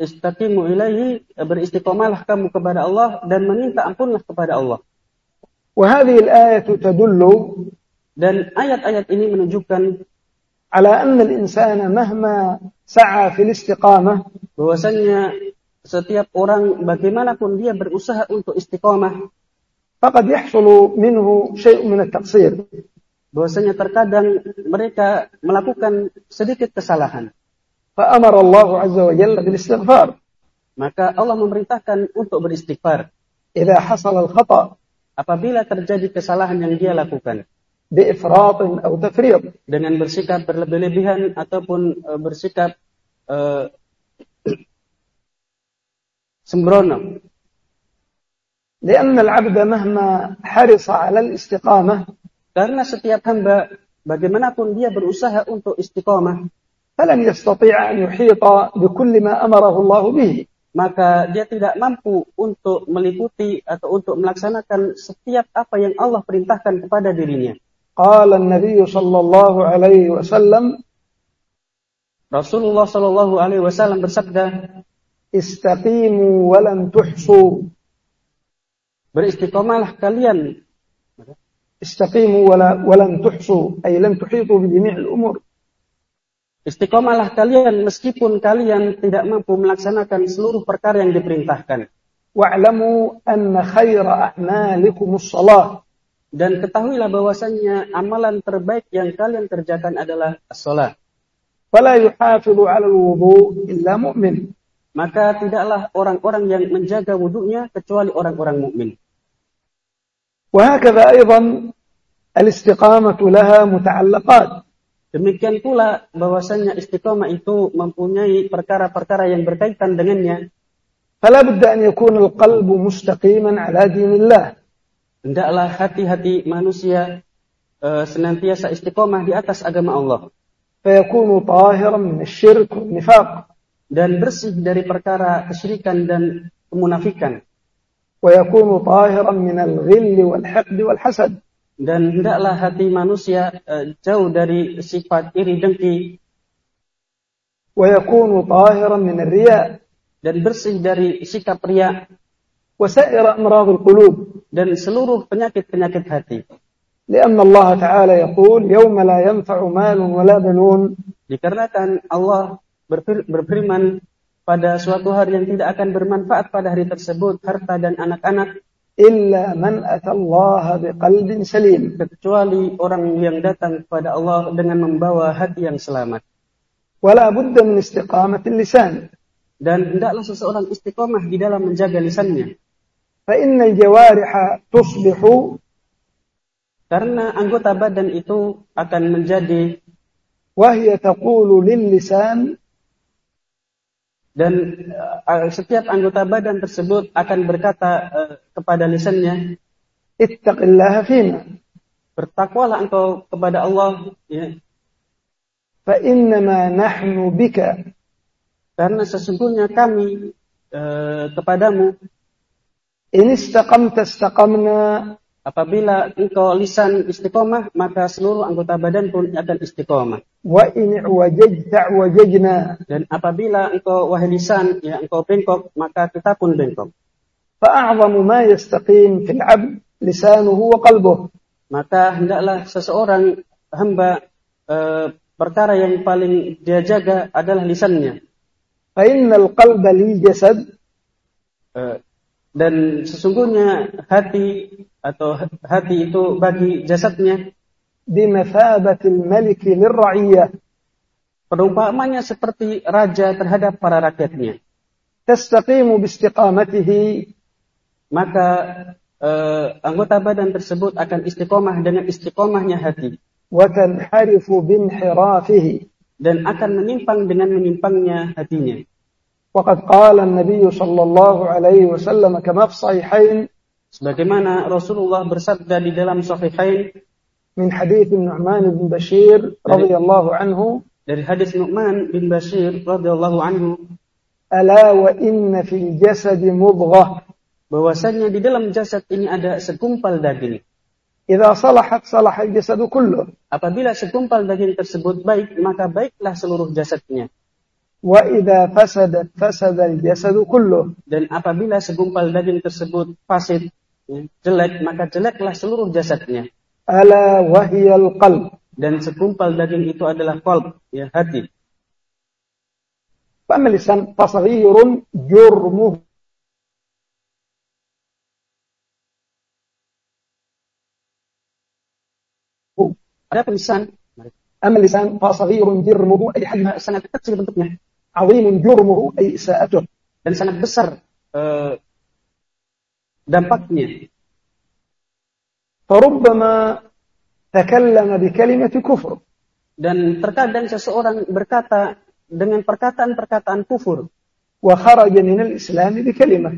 istaqimu ilaihi beristiqomahlah kamu kepada Allah dan meminta ampunlah kepada Allah وهذه الآية تدل dan ayat-ayat ini menunjukkan على أن الإنسان مهما سعى في الاستقامة bahwasanya setiap orang bagaimanapun dia berusaha untuk istiqomah فقد يحصل منه شيء من التقصير bahwasanya terkadang mereka melakukan sedikit kesalahan فأمر الله عز وجل بالاستغفار maka Allah memerintahkan untuk beristighfar إذا حصل الخطأ apabila terjadi kesalahan yang dia lakukan بإفراط أو تفريط dengan bersikap berlebih-lebihan ataupun eh, bersikap eh, *clears throat* sembrono لأن العبد مهما حرص على الاستقامة karena setiap hamba bagaimanapun dia berusaha untuk istiqomah فلن يستطيع أن يحيط بكل ما أمره الله به maka dia tidak mampu untuk meliputi atau untuk melaksanakan setiap apa yang Allah perintahkan kepada dirinya. قال النبي صلى الله عليه وسلم Rasulullah Shallallahu Alaihi Wasallam bersabda, istaqimu wa lam tuhsu beristiqomahlah kalian istaqimu wa la- wa lam tuhsu ay lam tuhitu bi jami' al-umur Istiqomahlah kalian meskipun kalian tidak mampu melaksanakan seluruh perkara yang diperintahkan. wa'lamu anna khayra a'malikum as-salah Dan ketahuilah bahwasannya amalan terbaik yang kalian kerjakan adalah as-salat. fala yuhafizu 'ala al-wudu' illa mu'min Maka tidaklah orang-orang yang menjaga wudhunya kecuali orang-orang mukmin. وهكذا أيضا الاستقامة لها متعلقات Demikian pula bahwasanya istiqomah itu mempunyai perkara-perkara yang berkaitan dengannya. Fala budda an yakuna al-qalbu mustaqiman ala dinillah. Hendaklah hati-hati manusia uh, senantiasa istiqomah di atas agama Allah. Fayakunu tahiran min asy-syirk nifaq dan bersih dari perkara kesyirikan dan kemunafikan. Wa yakunu tahiran min al-ghill wal-haqd wal-hasad dan hendaklah hati manusia eh, jauh dari sifat iri dengki ويكون طاهرا من الرياء dan bersih dari sikap riya وسائر أمراض القلوب dan seluruh penyakit-penyakit hati. لأن الله تعالى يقول يوم لا ينفع مال ولا بنون Dikarenakan Allah berfir- berfirman pada suatu hari yang tidak akan bermanfaat pada hari tersebut harta dan anak-anak illa man atallaha biqalbin salim. Kecuali orang yang datang kepada Allah dengan membawa hati yang selamat. Wala budda min istiqamatil lisan. Dan hendaklah seseorang istiqamah di dalam menjaga lisannya. Fa innal jawariha tusbihu. Karena anggota badan itu akan menjadi wahya taqulu lil lisan dan uh, setiap anggota badan tersebut akan berkata uh, kepada lisannya ittaqillaha fina. Bertakwalah engkau kepada Allah ya. Fa innama nahnu bika. Karena sesungguhnya kami uh, kepadamu. Ini istaqamta istaqamna. Apabila hmm. engkau lisan istiqomah, maka seluruh anggota badan pun akan istiqomah. Wa in wajajta wajajna. Dan apabila engkau wahai lisan, ya engkau bengkok, maka kita pun bengkok. Fa'a'zamu ma yastaqim fil 'abd lisanuhu wa qalbuh. Maka hendaklah seseorang hamba e, perkara yang paling dia jaga adalah lisannya. Fa innal qalba lil jasad. E, dan sesungguhnya hati atau hati itu bagi jasadnya بمثابة الملك للرعية perumpamannya seperti raja terhadap para rakyatnya تستقيم باستقامته maka eh, anggota badan tersebut akan istiqomah dengan istiqomahnya hati وتنحرف بانحرافه dan akan menyimpang dengan menyimpangnya hatinya وقد قال النبي صلى الله عليه وسلم كما في الصحيحين Sebagaimana Rasulullah bersabda di dalam Sahihain min hadis Nu'man bin Bashir radhiyallahu anhu dari hadis Nu'man bin Bashir radhiyallahu anhu ala wa inna fil jasad mudghah bahwasanya di dalam jasad ini ada sekumpal daging Idza salahat salah al-jasadu kullu. Apabila sekumpal daging tersebut baik, maka baiklah seluruh jasadnya. Wa idza fasada fasada al jasad kullu. Dan apabila segumpal daging tersebut fasid, jelek maka jeleklah seluruh jasadnya ألا وهي القلب dan segumpal daging itu adalah qalb ya hati فأما اللسان فصغير جرمه ada lisan أما اللسان فصغير جرمه أي حجم sangat kecil bentuknya عظيم جرمه أي إساءته dan sangat besar eh, dampaknya. Hmm. Farubbama takallama bi kalimati kufur. Dan terkadang seseorang berkata dengan perkataan-perkataan kufur. Wa kharaja minal islami bi kalimah.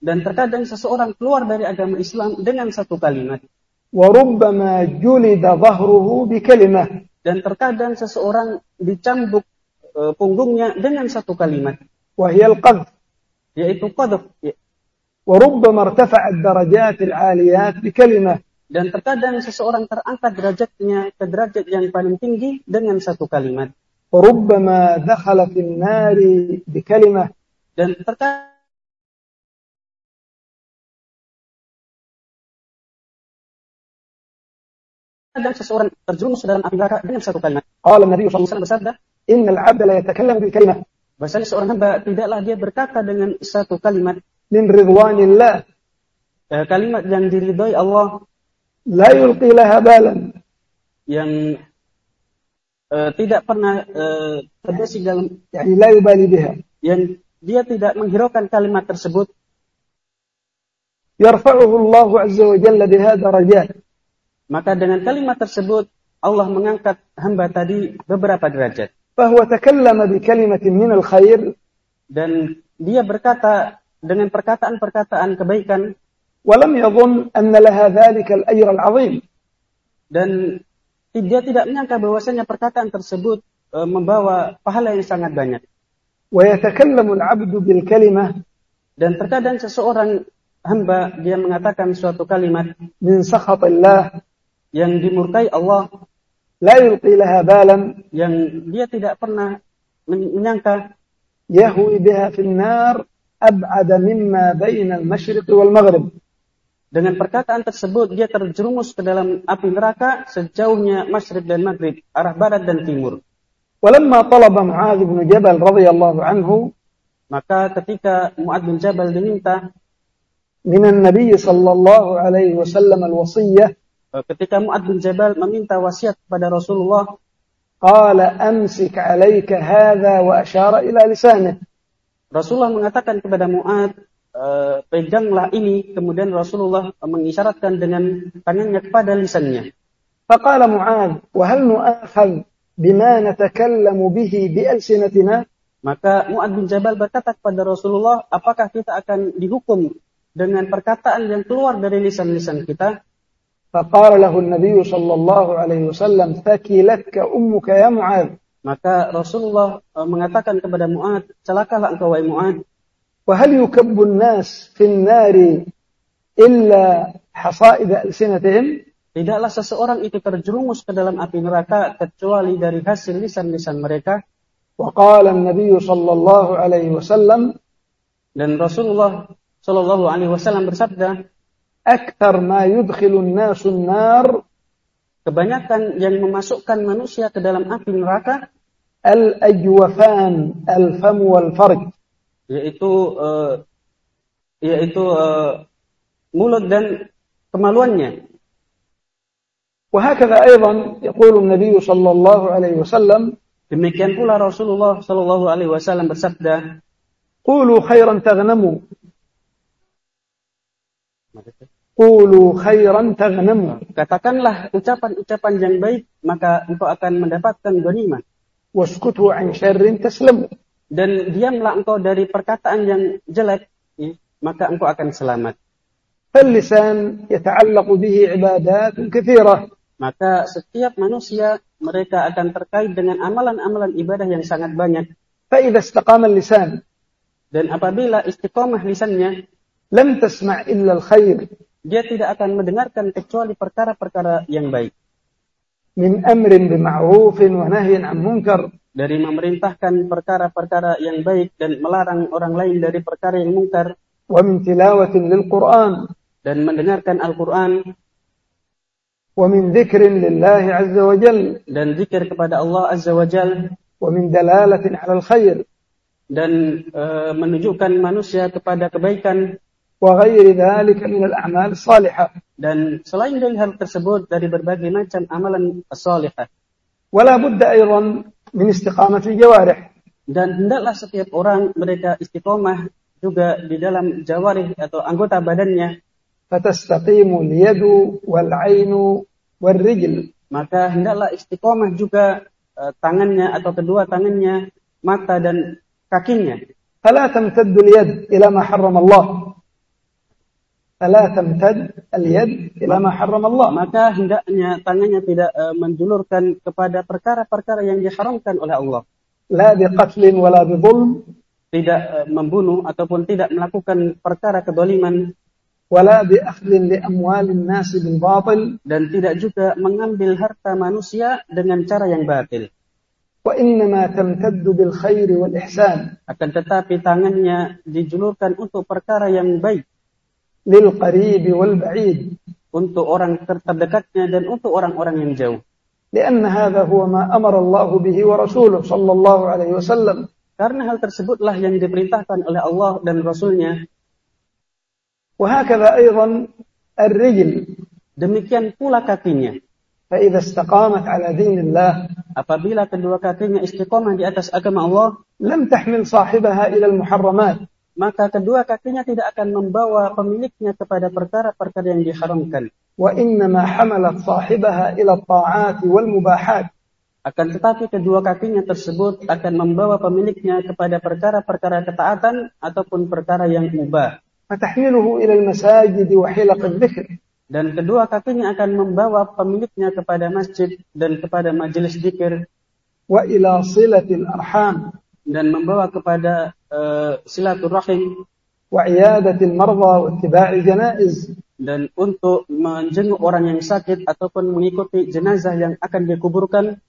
Dan terkadang seseorang keluar dari agama Islam dengan satu kalimat. Wa rubbama julida dhahruhu bi kalimah. Dan terkadang seseorang dicambuk e, punggungnya dengan satu kalimat. Wahyal qadf. Yaitu Yaitu Ya, وربما ارتفعت درجات العاليات بكلمة dan terkadang seseorang terangkat derajatnya ke derajat yang paling tinggi dengan satu kalimat وربما دخل في النار بكلمة Dan terkadang kadang seseorang terjerumus dalam api neraka dengan satu kalimat. قال النبي صلى الله عليه Rasulullah وسلم bersabda, إن العبد لا يتكلم بالكلمة bahwasanya seorang hamba tidaklah dia berkata dengan satu kalimat, min ridwanillah. Eh, kalimat yang diridai Allah la yulqi laha balan yang eh, tidak pernah eh, terjadi dalam yakni la yubali biha. Yang dia tidak menghiraukan kalimat tersebut. Yarfa'uhu Allah azza wa jalla bihadza darajat. Maka dengan kalimat tersebut Allah mengangkat hamba tadi beberapa derajat. Bahwa takallama bi kalimatin min al khair dan dia berkata dengan perkataan-perkataan kebaikan. Walam yadhun anna laha dhalika al-ajr al-'azim. Dan dia tidak menyangka bahwasanya perkataan tersebut e, membawa pahala yang sangat banyak. Wa yatakallamu al-'abdu bil kalimah dan terkadang seseorang hamba dia mengatakan suatu kalimat min sakhatillah. yang dimurkai Allah la yulqi laha balam yang dia tidak pernah menyangka. Yahwi biha fil nar ab'ada mimma bainal masyriq wal maghrib. Dengan perkataan tersebut dia terjerumus ke dalam api neraka sejauhnya masyriq dan maghrib, arah barat dan timur. Walamma talaba Mu'adz bin Jabal radhiyallahu anhu, maka ketika Mu'adz bin Jabal diminta minan Nabi sallallahu alaihi wasallam al-wasiyyah, e, ketika Mu'adz bin Jabal meminta wasiat kepada Rasulullah, qala amsik 'alaika hadza wa asyara ila lisanihi Rasulullah mengatakan kepada Mu'ad, e, peganglah ini. Kemudian Rasulullah mengisyaratkan dengan tangannya kepada lisannya. Faqala Mu'ad, wahal nu'akhal bima natakallamu bihi bi'alsinatina? Maka Mu'ad bin Jabal berkata kepada Rasulullah, apakah kita akan dihukum dengan perkataan yang keluar dari lisan-lisan kita? Faqala lahu Nabi sallallahu alaihi wasallam, "Fakilatka ummuka ya Mu'ad." Maka Rasulullah eh, mengatakan kepada Mu'ad, celakalah engkau wahai Mu'ad, وهل يكب الناس في النار إلا حصائد ألسنتهم tidaklah seseorang itu terjerumus ke dalam api neraka kecuali dari hasil lisan-lisan mereka. وقال النبي صلى الله عليه وسلم Dan Rasulullah Shallallahu Alaihi Wasallam bersabda, أكثر ما يدخل الناس النار kebanyakan yang memasukkan manusia ke dalam api neraka الأجوفان الفم والفرج yaitu eh, yaitu eh, mulut dan kemaluannya. وهكذا أيضا يقول النبي صلى الله عليه وسلم Demikian pula Rasulullah Shallallahu Alaihi Wasallam bersabda, قولوا خيرا تغنموا Kulu khairan taghnamu. Katakanlah ucapan-ucapan yang baik, maka engkau akan mendapatkan ghanimah. Waskutu an syarrin taslam. Dan diamlah engkau dari perkataan yang jelek, ya, maka engkau akan selamat. Al-lisan bihi ibadat katsirah. Maka setiap manusia mereka akan terkait dengan amalan-amalan ibadah yang sangat banyak. Fa'idha istaqama lisan Dan apabila istiqamah lisannya, lam tasma' illa al-khair dia tidak akan mendengarkan kecuali perkara-perkara yang baik. Min amrin bima'rufin wa nahyin an munkar. Dari memerintahkan perkara-perkara yang baik dan melarang orang lain dari perkara yang mungkar. Wa min tilawatin lil Qur'an. Dan mendengarkan Al-Quran. Wa min dzikrin lillahi azza wa jal. Dan zikir kepada Allah azza wa jal. Wa min dalalatin ala al-khair. Dan uh, menunjukkan manusia kepada kebaikan amal salihah dan selain dari hal tersebut dari berbagai macam amalan salihah dan hendaklah setiap orang mereka istiqomah juga di dalam jawarih atau anggota badannya. maka hendaklah istiqomah juga e, tangannya atau kedua tangannya mata dan kakinya. فلا tamtaddu اليد إلى ila ma فلا تمتد اليد إلى ما حرم الله maka hendaknya tangannya tidak eh, menjulurkan kepada perkara-perkara yang diharamkan oleh Allah لا بقتل ولا بظلم tidak eh, membunuh ataupun tidak melakukan perkara kedoliman ولا بأخذ لأموال الناس بالباطل dan tidak juga mengambil harta manusia dengan cara yang batil وإنما تمتد بالخير والإحسان akan tetapi tangannya dijulurkan untuk perkara yang baik للقريب والبعيد untuk orang terdekatnya dan untuk orang-orang yang jauh لأن هذا هو ما أمر الله به ورسوله صلى الله عليه وسلم karena hal tersebutlah yang diperintahkan oleh Allah dan Rasulnya وهكذا أيضا الرجل demikian pula kakinya فإذا استقامت على دين الله apabila kedua kakinya istiqomah di atas agama Allah لم تحمل صاحبها إلى المحرمات maka kedua kakinya tidak akan membawa pemiliknya kepada perkara-perkara yang diharamkan. Wa innama hamalat sahibaha ila ta'ati wal mubahat. Akan tetapi kedua kakinya tersebut akan membawa pemiliknya kepada perkara-perkara ketaatan ataupun perkara yang mubah. Fatahmiluhu ila al-masajid wa hilaq dzikr. Dan kedua kakinya akan membawa pemiliknya kepada masjid dan kepada majelis zikir. Wa ila silatil arham dan membawa kepada uh, silaturahim. Wa iadatil marwa wa janaiz. Dan untuk menjenguk orang yang sakit ataupun mengikuti jenazah yang akan dikuburkan.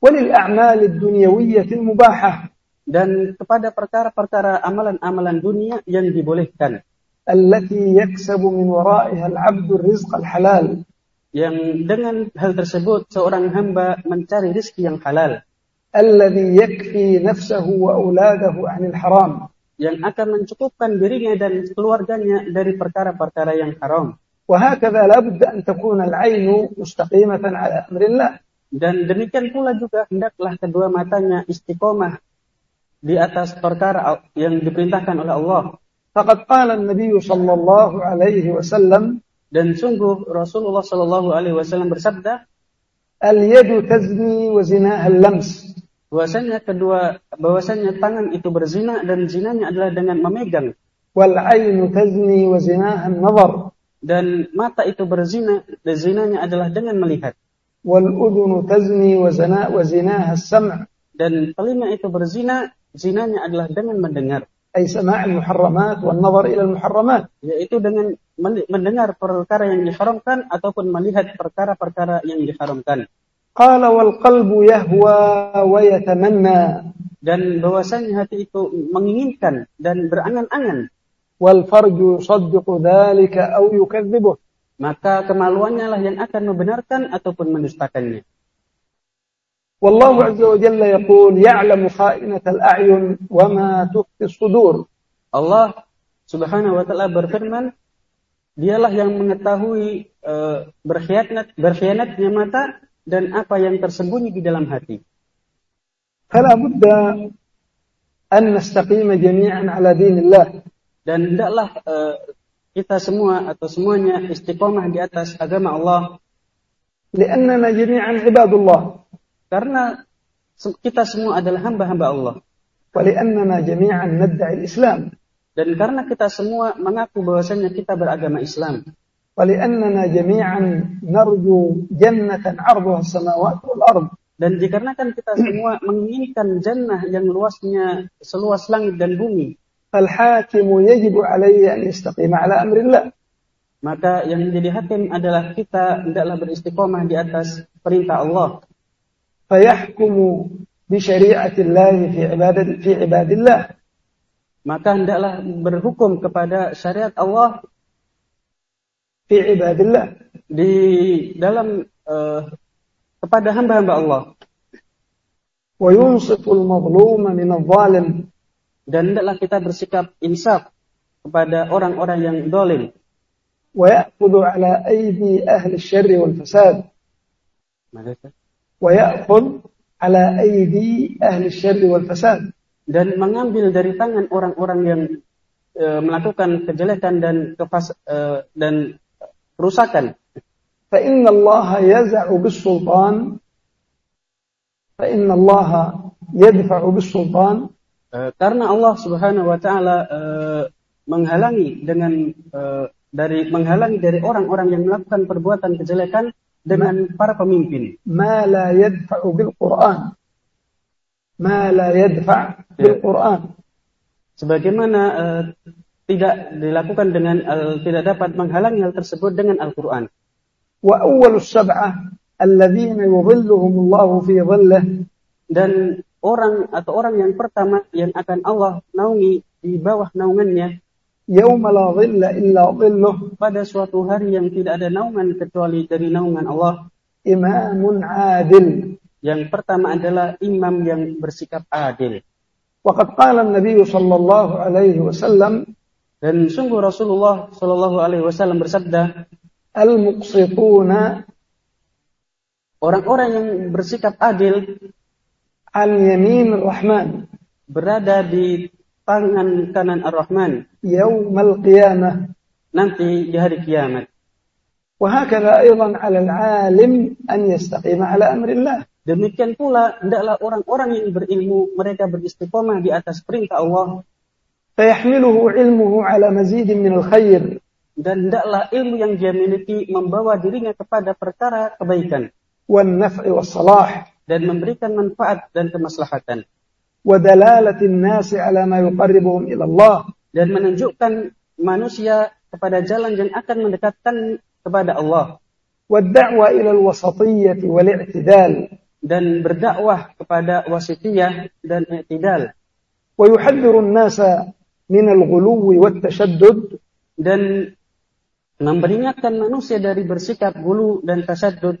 Walil a'malid dunyawiyyil mubahah. Dan kepada perkara-perkara amalan-amalan dunia yang dibolehkan. Allati yaksabu min wara'iha al-'abdu rizq al-halal yang dengan hal tersebut seorang hamba mencari rezeki yang halal. الذي يكفي نفسه وأولاده عن الحرام yang akan mencukupkan dirinya dan keluarganya dari perkara-perkara yang haram وهكذا لا بد أن تكون العين مستقيمة على أمر الله dan demikian pula juga hendaklah kedua matanya istiqomah di atas perkara yang diperintahkan oleh Allah فقد قال النبي صلى الله عليه وسلم dan sungguh Rasulullah Shallallahu Alaihi Wasallam bersabda اليد تزني وزناها اللمس bahwasanya kedua bahwasanya tangan itu berzina dan zinanya adalah dengan memegang. Wal ainu tazni wa zinaha nazar dan mata itu berzina dan zinanya adalah dengan melihat. Wal udhunu tazni wa zina wa zinaha sam' dan telinga itu berzina zinanya adalah dengan mendengar. Ay sama' al muharramat wan nazar ila al muharramat. Yaitu dengan mendengar perkara yang diharamkan ataupun melihat perkara-perkara yang diharamkan. Qala wal qalbu yahwa wa yatamanna. Dan bahwasanya hati itu menginginkan dan berangan-angan. Wal farju yusaddiqu dzalika aw yukadzibu. maka kemaluannya lah yang akan membenarkan ataupun mendustakannya. Wallahu azza wa jalla yaqul ya'lamu kha'inata al-a'yun wa ma tukhfi sudur. Allah subhanahu wa taala berfirman dialah yang mengetahui uh, berkhianat berkhianatnya mata dan apa yang tersembunyi di dalam hati. Fala budda an nastaqima jami'an ala dinillah dan hendaklah uh, kita semua atau semuanya istiqomah di atas agama Allah. Jami'an ibadullah. Karena kita semua adalah hamba-hamba Allah. Jami'an nadda'i Islam. Dan karena kita semua mengaku bahwasanya kita beragama Islam. ولأننا جميعا نرجو جنة عرضها السماوات والأرض dan dikarenakan kita semua menginginkan jannah yang luasnya seluas langit dan bumi فالحاكم يجب عليه أن يستقيم على أمر الله maka yang menjadi hakim adalah kita hendaklah beristiqomah di atas perintah Allah فيحكم بشريعة الله في عبادة في عباد الله maka hendaklah berhukum kepada syariat Allah fi ibadillah di dalam eh, uh, kepada hamba-hamba Allah. Wa yunsiful mazluma min zalim dan hendaklah kita bersikap insaf kepada orang-orang yang dolim. Wa ya'khudhu ala aydi ahli syarr wal fasad. Wa ya'khudhu ala aydi ahli syarr wal fasad dan mengambil dari tangan orang-orang yang e, melakukan kejelekan dan kefas, e, eh, dan rusakan. Fa inna Allah yaz'u bis sultan fa inna Allah yadfa'u bis sultan eh, karena Allah Subhanahu wa taala uh, menghalangi dengan uh, dari menghalangi dari orang-orang yang melakukan perbuatan kejelekan dengan para pemimpin. Ma la yadfa'u bil Qur'an. Ma la yadfa' ya. bil Qur'an. Sebagaimana uh, tidak dilakukan dengan eh, tidak dapat menghalangi hal tersebut dengan Al-Qur'an. Wa awwalus sab'ah alladziina yudhilluhum Allah fi dhillih dan orang atau orang yang pertama yang akan Allah naungi di bawah naungannya yauma la dhilla illa dhilluh. pada suatu hari yang tidak ada naungan kecuali dari naungan Allah imamun adil. yang pertama adalah imam yang bersikap adil. Waqad qala an-nabiy sallallahu alaihi wasallam dan sungguh Rasulullah Shallallahu Alaihi Wasallam bersabda, al muqsituna orang-orang yang bersikap adil, al yamin rahman berada di tangan kanan ar-Rahman. Yaumal qiyamah nanti di hari kiamat. Wahakala aydan al-'alim an yastaqim 'ala amrillah. Demikian pula hendaklah orang-orang yang berilmu mereka beristiqomah di atas perintah Allah fayahmiluhu ilmuhu ala mazidin minal khair. Dan tidaklah ilmu yang dia miliki membawa dirinya kepada perkara kebaikan. Wan naf'i was salah. Dan memberikan manfaat dan kemaslahatan. Wa dalalatin nasi ala ma yuqarribuhum ila Allah. Dan menunjukkan manusia kepada jalan yang akan mendekatkan kepada Allah. Wadawah ila al wal i'tidal. Dan berdakwah kepada wasitiyah dan i'tidal. Wa yuhadhdhiru an-nasa min al gulou wat tashaddud dan memperingatkan manusia dari bersikap gulu dan tasaddud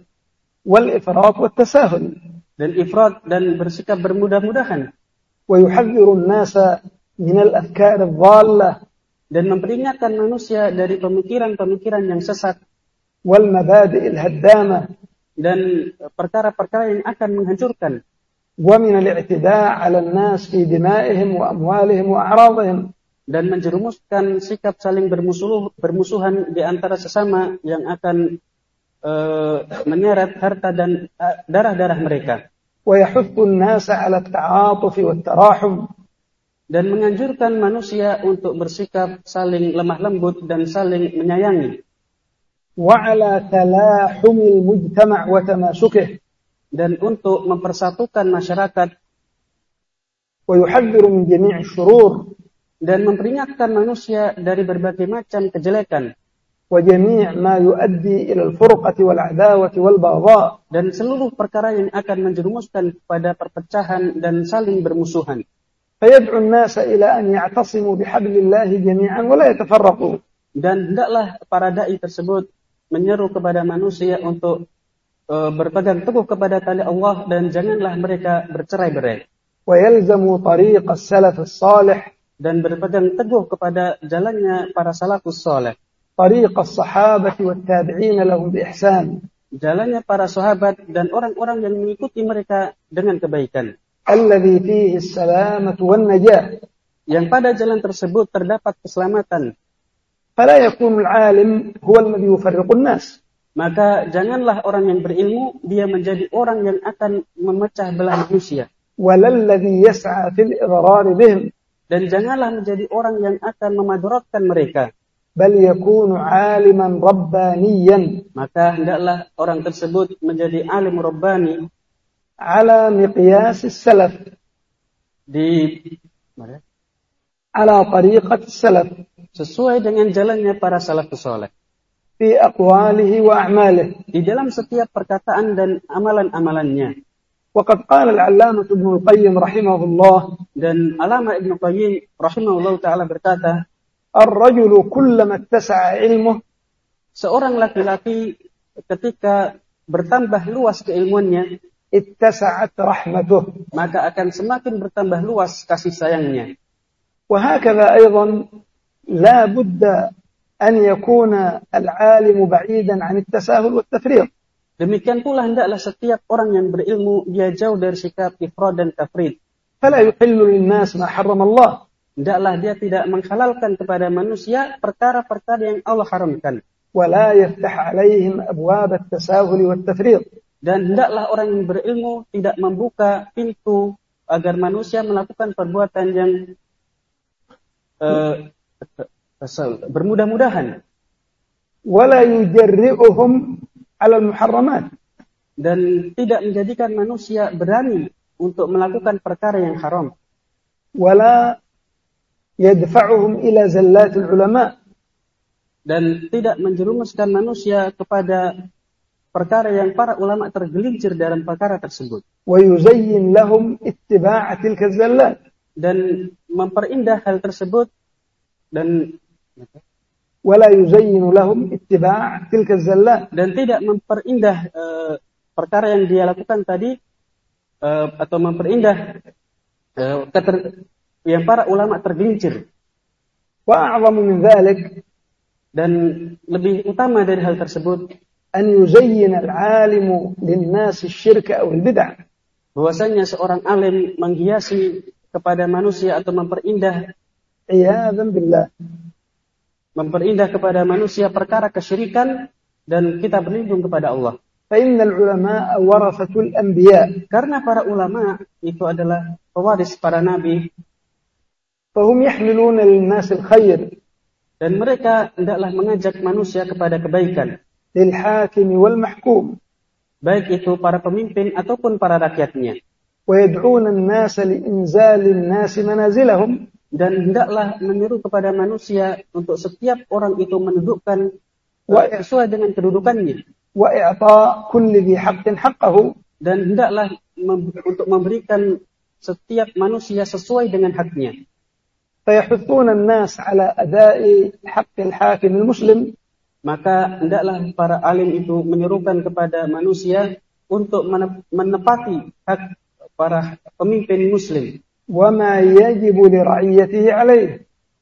wal ifrat wat tasahul dan ifrat dan bersikap bermudah-mudahan. Wa yuhadhdhiru an-nasa minal afkar adh-dhallah dan memperingatkan manusia dari pemikiran-pemikiran yang sesat. Wal mabadi'il haddamah dan perkara-perkara yang akan menghancurkan. ومن الاعتداء على الناس في دمائهم وأموالهم وأعراضهم dan menjerumuskan sikap saling bermusuh bermusuhan di antara sesama yang akan eh, menyeret harta dan eh, darah-darah mereka ويحث الناس على التعاطف والتراحم dan menganjurkan manusia untuk bersikap saling lemah lembut dan saling menyayangi وعلى تلاحم المجتمع وتماسكه dan untuk mempersatukan masyarakat ويحذر من جميع الشرور dan memperingatkan manusia dari berbagai macam kejelekan وجميع ما يؤدي إلى الفرقة والعداوة والبغضاء dan seluruh perkara yang akan menjerumuskan kepada perpecahan dan saling bermusuhan فيدعو الناس إلى أن يعتصموا بحبل الله جميعا ولا يتفرقوا dan hendaklah para dai tersebut menyeru kepada manusia untuk eh, berpegang teguh kepada tali Allah dan janganlah mereka bercerai-berai ويلزموا طريق السلف الصالح dan berpegang teguh kepada jalannya para salafus soleh طريق الصحابة والتابعين لهم بإحسان jalannya para sahabat dan orang-orang yang mengikuti mereka dengan kebaikan الذي فيه السلامة والنجاة yang pada jalan tersebut terdapat keselamatan فلا يكون العالم هو الذي يفرق الناس maka janganlah orang yang berilmu dia menjadi orang yang akan memecah belah manusia. Dan janganlah menjadi orang yang akan memadrotkan mereka. Bal yakunu aliman rabbaniyan. Maka hendaklah orang tersebut menjadi alim rabbani. Ala miqyas salaf. Di mana? Ala tariqat salaf. Sesuai dengan jalannya para salafus saleh fi aqwalihi wa a'malihi di dalam setiap perkataan dan amalan-amalannya. Waqad qala al-'allamah Ibnu Qayyim rahimahullah dan Alama Ibnu Qayyim rahimahullah taala berkata, "Ar-rajulu kullama ittasa'a ilmuh" Seorang laki-laki ketika bertambah luas keilmuannya, ittasa'at rahmatuh, maka akan semakin bertambah luas kasih sayangnya. Wa hakadha aidan la budda أن يكون العالم بعيدا عن التساهل والتفريط demikian pula hendaklah setiap orang yang berilmu dia jauh dari sikap ifrad dan tafrid فلا يحل للناس ما حرم الله hendaklah dia tidak menghalalkan kepada manusia perkara-perkara yang Allah haramkan ولا يفتح عليهم أبواب التساهل والتفريط dan hendaklah orang yang berilmu tidak membuka pintu agar manusia melakukan perbuatan yang Bermudah-mudahan. Wala yujarri'uhum alal muharramat. Dan tidak menjadikan manusia berani untuk melakukan perkara yang haram. Wala yadfa'uhum ila zallatul ulama. Dan tidak menjerumuskan manusia kepada perkara yang para ulama tergelincir dalam perkara tersebut. lahum dan memperindah hal tersebut dan wala yuzayyinu lahum ittiba' tilka zallat dan tidak memperindah e, perkara yang dia lakukan tadi e, atau memperindah e, keter, yang para ulama tergelincir. Wa a'zamu min dhalik. Dan lebih utama dari hal tersebut an yuzayyin al-alim lin-nas asy-syirk aw al-bid'ah. bahwasanya seorang alim menghiasi kepada manusia atau memperindah iyadzan billah memperindah kepada manusia perkara kesyirikan dan kita berlindung kepada Allah. فإن العلماء ورثة الأنبياء Karena para ulama itu adalah pewaris para nabi فهم يحملون للناس الخير dan mereka hendaklah mengajak manusia kepada kebaikan, للحاكم والمحكوم baik itu para pemimpin ataupun para rakyatnya. ويدعون الناس لإنزال الناس منازلهم Dan hendaklah menyeru kepada manusia untuk setiap orang itu mendudukkan Wa- eh, sesuai dengan kedudukannya وإعطاء كل ذي حق حقه dan hendaklah mem- untuk memberikan setiap manusia sesuai dengan haknya. فيحثون الناس على أداء حق الحاكم المسلم Maka hendaklah para alim itu menyerukan kepada manusia untuk mene- menepati hak para pemimpin muslim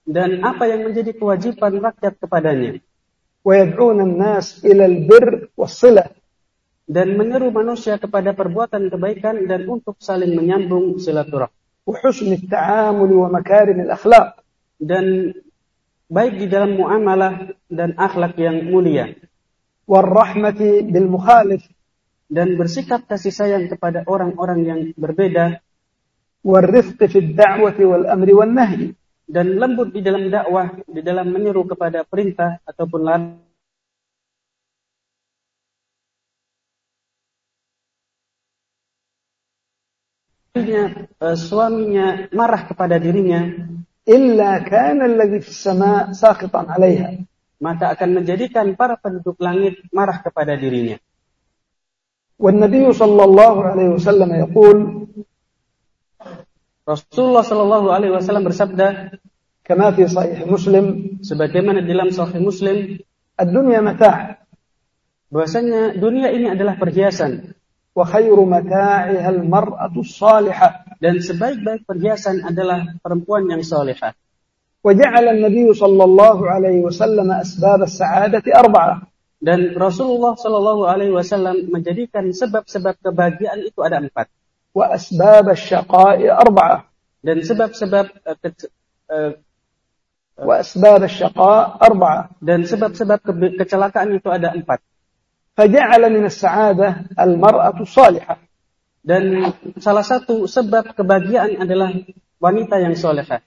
dan apa yang menjadi kewajiban rakyat kepadanya? wa yad'una nas ila al-birr was-silah dan menyeru manusia kepada perbuatan kebaikan dan untuk saling menyambung silaturahim. wa ta'amul wa makarim al-akhlaq dan baik di dalam muamalah dan akhlak yang mulia. Warahmati bil mukhalif dan bersikap kasih sayang kepada orang-orang yang berbeda والرفق في الدعوة والأمر والنهي dan lembut di dalam dakwah di dalam menyeru kepada perintah ataupun larangan Istrinya, eh, suaminya marah kepada dirinya إلا كان الذي في السماء ساخطا عليها maka akan menjadikan para penduduk langit marah kepada dirinya والنبي صلى الله عليه وسلم يقول Rasulullah Shallallahu Alaihi Wasallam bersabda كما في صحيح مسلم sebagaimana di dalam Sahih Muslim الدنيا متاع bahwasanya dunia ini adalah perhiasan وخير متاعها المرأة الصالحة dan sebaik-baik perhiasan adalah perempuan yang solehah وجعل النبي صلى الله عليه وسلم أسباب السعادة أربعة dan Rasulullah Shallallahu Alaihi Wasallam menjadikan sebab-sebab kebahagiaan itu ada empat wa asbab syaqai arba'ah dan sebab-sebab eh, eh, eh, wa asbab syaqa arba'ah dan sebab-sebab kecelakaan itu ada empat. Faja'ala min as-sa'adah al-mar'atu salihah. Dan salah satu sebab kebahagiaan adalah wanita yang salehah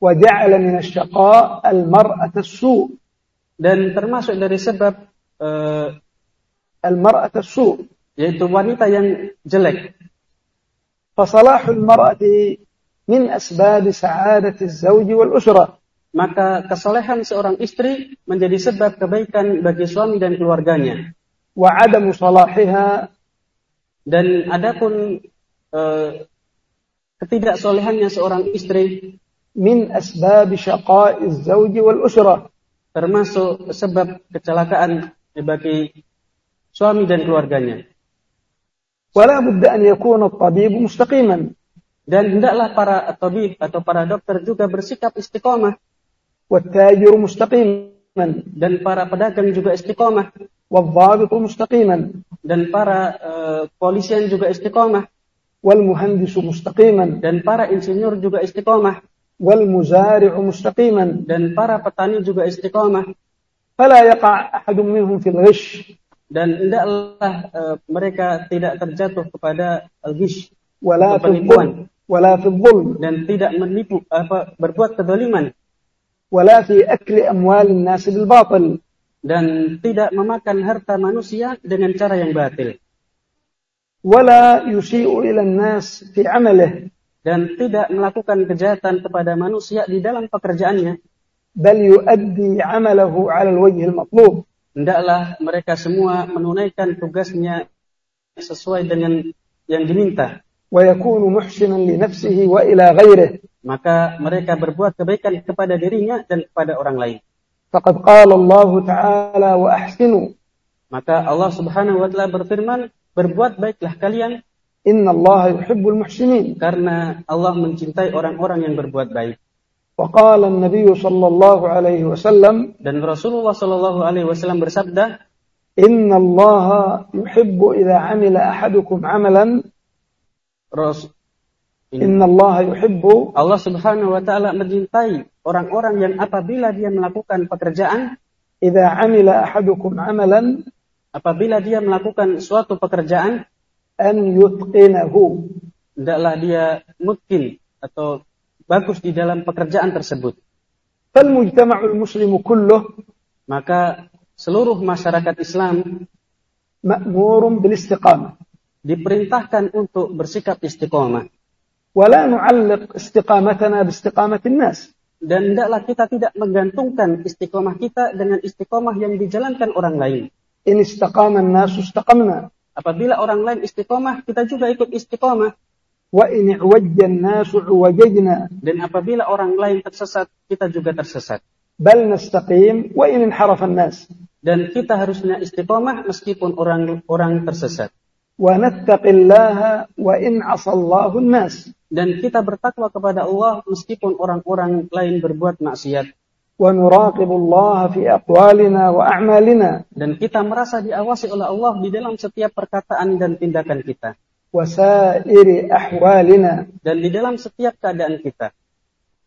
wa ja'ala min asy-syaqa al-mar'atu su. Dan termasuk dari sebab uh, al-mar'atu su. yaitu wanita yang jelek. فصلاح المرأة من أسباب سعادة الزوج والأسرة maka kesolehan seorang istri menjadi sebab kebaikan bagi suami dan keluarganya وعدم صلاحها dan adapun eh, ketidaksolehannya seorang istri من أسباب شقاء الزوج والأسرة termasuk sebab kecelakaan bagi suami dan keluarganya wala budda an yakuna at-tabib mustaqiman. Dan hendaklah para tabib atau para dokter juga bersikap istiqomah. Wat-tajir mustaqiman. Dan para pedagang juga istiqomah. Wadh-dhabitu mustaqiman. Dan para eh, polisian juga istiqomah. Wal muhandisu mustaqiman. Dan para insinyur juga istiqomah. Wal muzari'u mustaqiman. Dan para petani juga istiqomah. Fala yaqa ahadun minhum fil ghish dan hendaklah e, mereka tidak terjatuh kepada al-ghish wala penipuan. wala zulm. Dan tidak menipu apa berbuat kedoliman wala fi akli amwal nas bil batil. Dan tidak memakan harta manusia dengan cara yang batil. Wala yusi'u ila nas fi amalihi dan tidak melakukan kejahatan kepada manusia di dalam pekerjaannya. Bal yuaddi amalahu 'ala al-wajh al-matlub hendaklah mereka semua menunaikan tugasnya sesuai dengan yang diminta. Maka mereka berbuat kebaikan kepada dirinya dan kepada orang lain. Faqad qala Allah Ta'ala wa. Maka Allah Subhanahu wa taala berfirman, berbuat baiklah kalian. Inna Allah yuhibbul muhsinin. Karena Allah mencintai orang-orang yang berbuat baik. وقال النبي صلى الله عليه وسلم dan Rasulullah صلى الله عليه وسلم bersabda إن الله يحب إذا عمل أحدكم عملا إن الله يحب الله سبحانه وتعالى mencintai orang-orang yang apabila dia melakukan pekerjaan إذا عمل أحدكم عملا apabila dia melakukan suatu pekerjaan أن يتقنه hendaklah dia mungkin atau bagus di dalam pekerjaan tersebut. Fal mujtama'ul muslimu kulluh maka seluruh masyarakat Islam ma'murum bil istiqamah diperintahkan untuk bersikap istiqamah. Wala nu'alliq istiqamatana bi istiqamatin nas dan hendaklah kita tidak menggantungkan istiqomah kita dengan istiqomah yang dijalankan orang lain. In istaqaman nas istaqamna. Apabila orang lain istiqomah, kita juga ikut istiqomah wa ini wajjan nasu iwajjna dan apabila orang lain tersesat kita juga tersesat. Bal nastaqim wa in inharafa nas dan kita harusnya istiqomah meskipun orang orang tersesat. Wa nattaqillaha wa in asallahu nas dan kita bertakwa kepada Allah meskipun orang-orang lain berbuat maksiat. Wa nuraqibullaha fi aqwalina wa a'malina. Dan kita merasa diawasi oleh Allah di dalam setiap perkataan dan tindakan kita وسائر أحوالنا Dan di dalam setiap keadaan kita.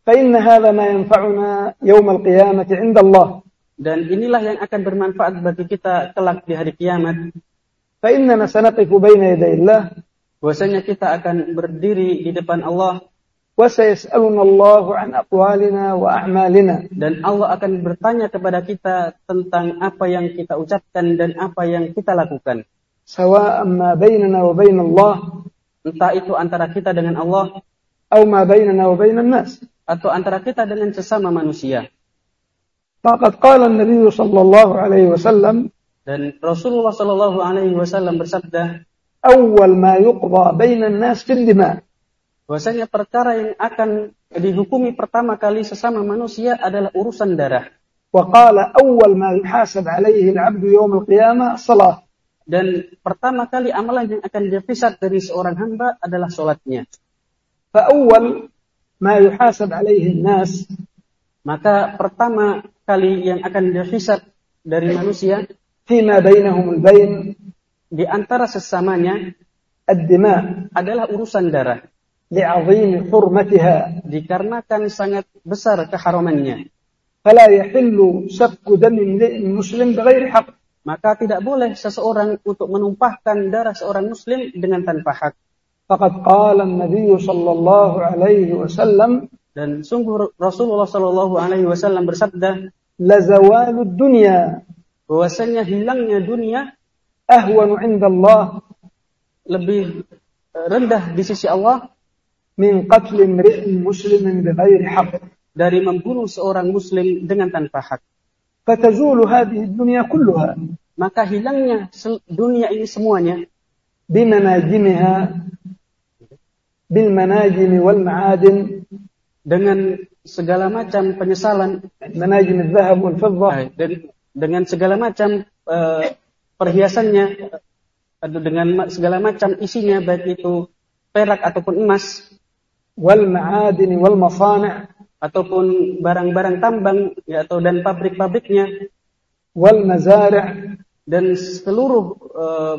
فإن هذا ما ينفعنا يوم القيامة عند الله Dan inilah yang akan bermanfaat bagi kita kelak di hari kiamat. فإننا سنقف بين يدي الله Bahwasanya kita akan berdiri di depan Allah وسيسألنا الله عن أقوالنا وأعمالنا dan Allah akan bertanya kepada kita tentang apa yang kita ucapkan dan apa yang kita lakukan. سواء ما بيننا وبين الله Entah itu antara kita dengan Allah أو ما بيننا وبين الناس atau antara kita dengan sesama manusia. فقد قال النبي صلى الله عليه وسلم Dan Rasulullah Shallallahu Alaihi Wasallam bersabda, أول ما يقضى بين الناس في الدماء bahwasanya perkara yang akan dihukumi pertama kali sesama manusia adalah urusan darah. وقال أول ما يحاسب عليه العبد يوم القيامة الصلاة dan pertama kali amalan yang akan difisat dari seorang hamba adalah sholatnya. Fa'awwal ma yuhasab alaihi nas maka pertama kali yang akan difisat dari manusia fima bainahumul bain. di antara sesamanya ad-dima. adalah urusan darah. Li'azim hurmatiha. Dikarenakan sangat besar keharamannya. Fala yahillu syakku dam muslim bighairi haqq. Maka tidak boleh seseorang untuk menumpahkan darah seorang muslim dengan tanpa hak. Faqad qala Nabi sallallahu alaihi wasallam dan sungguh Rasulullah sallallahu alaihi wasallam bersabda, "La zawalud dunya." Bahwasanya hilangnya dunia ahwanu 'inda Allah lebih eh, rendah di sisi Allah min qatl imri'in muslimin bighairi haqq dari membunuh seorang muslim dengan tanpa hak فتزول هذه الدنيا كلها Maka hilangnya sel- dunia ini semuanya بمناجمها بالمناجم والمعادن dengan segala macam penyesalan مناجم الذهب والفضة eh, dan dengan segala macam eh, perhiasannya atau dengan ma- segala macam isinya baik itu perak ataupun emas والمعادن والمصانع ataupun barang-barang tambang ya, atau dan pabrik-pabriknya. Wal mazari' dan seluruh eh,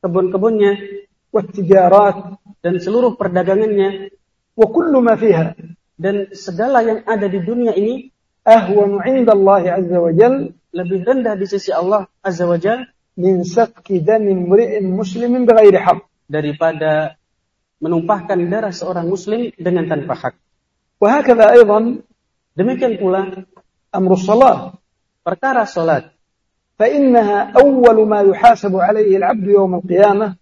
kebun-kebunnya. watijarat dan seluruh perdagangannya. wa kullu ma fiha. Dan segala yang ada di dunia ini ahwanu indallahi azza wajal lebih rendah di sisi Allah azza wa jal. Min saqi damin mri'in muslimin bighairi haqq. Daripada menumpahkan darah seorang muslim dengan tanpa hak. Wahakadha aydan. Demikian pula amru salat perkara salat. Fa innaha awwalu ma yuhasabu alaihi al-'abdu yawm al-qiyamah.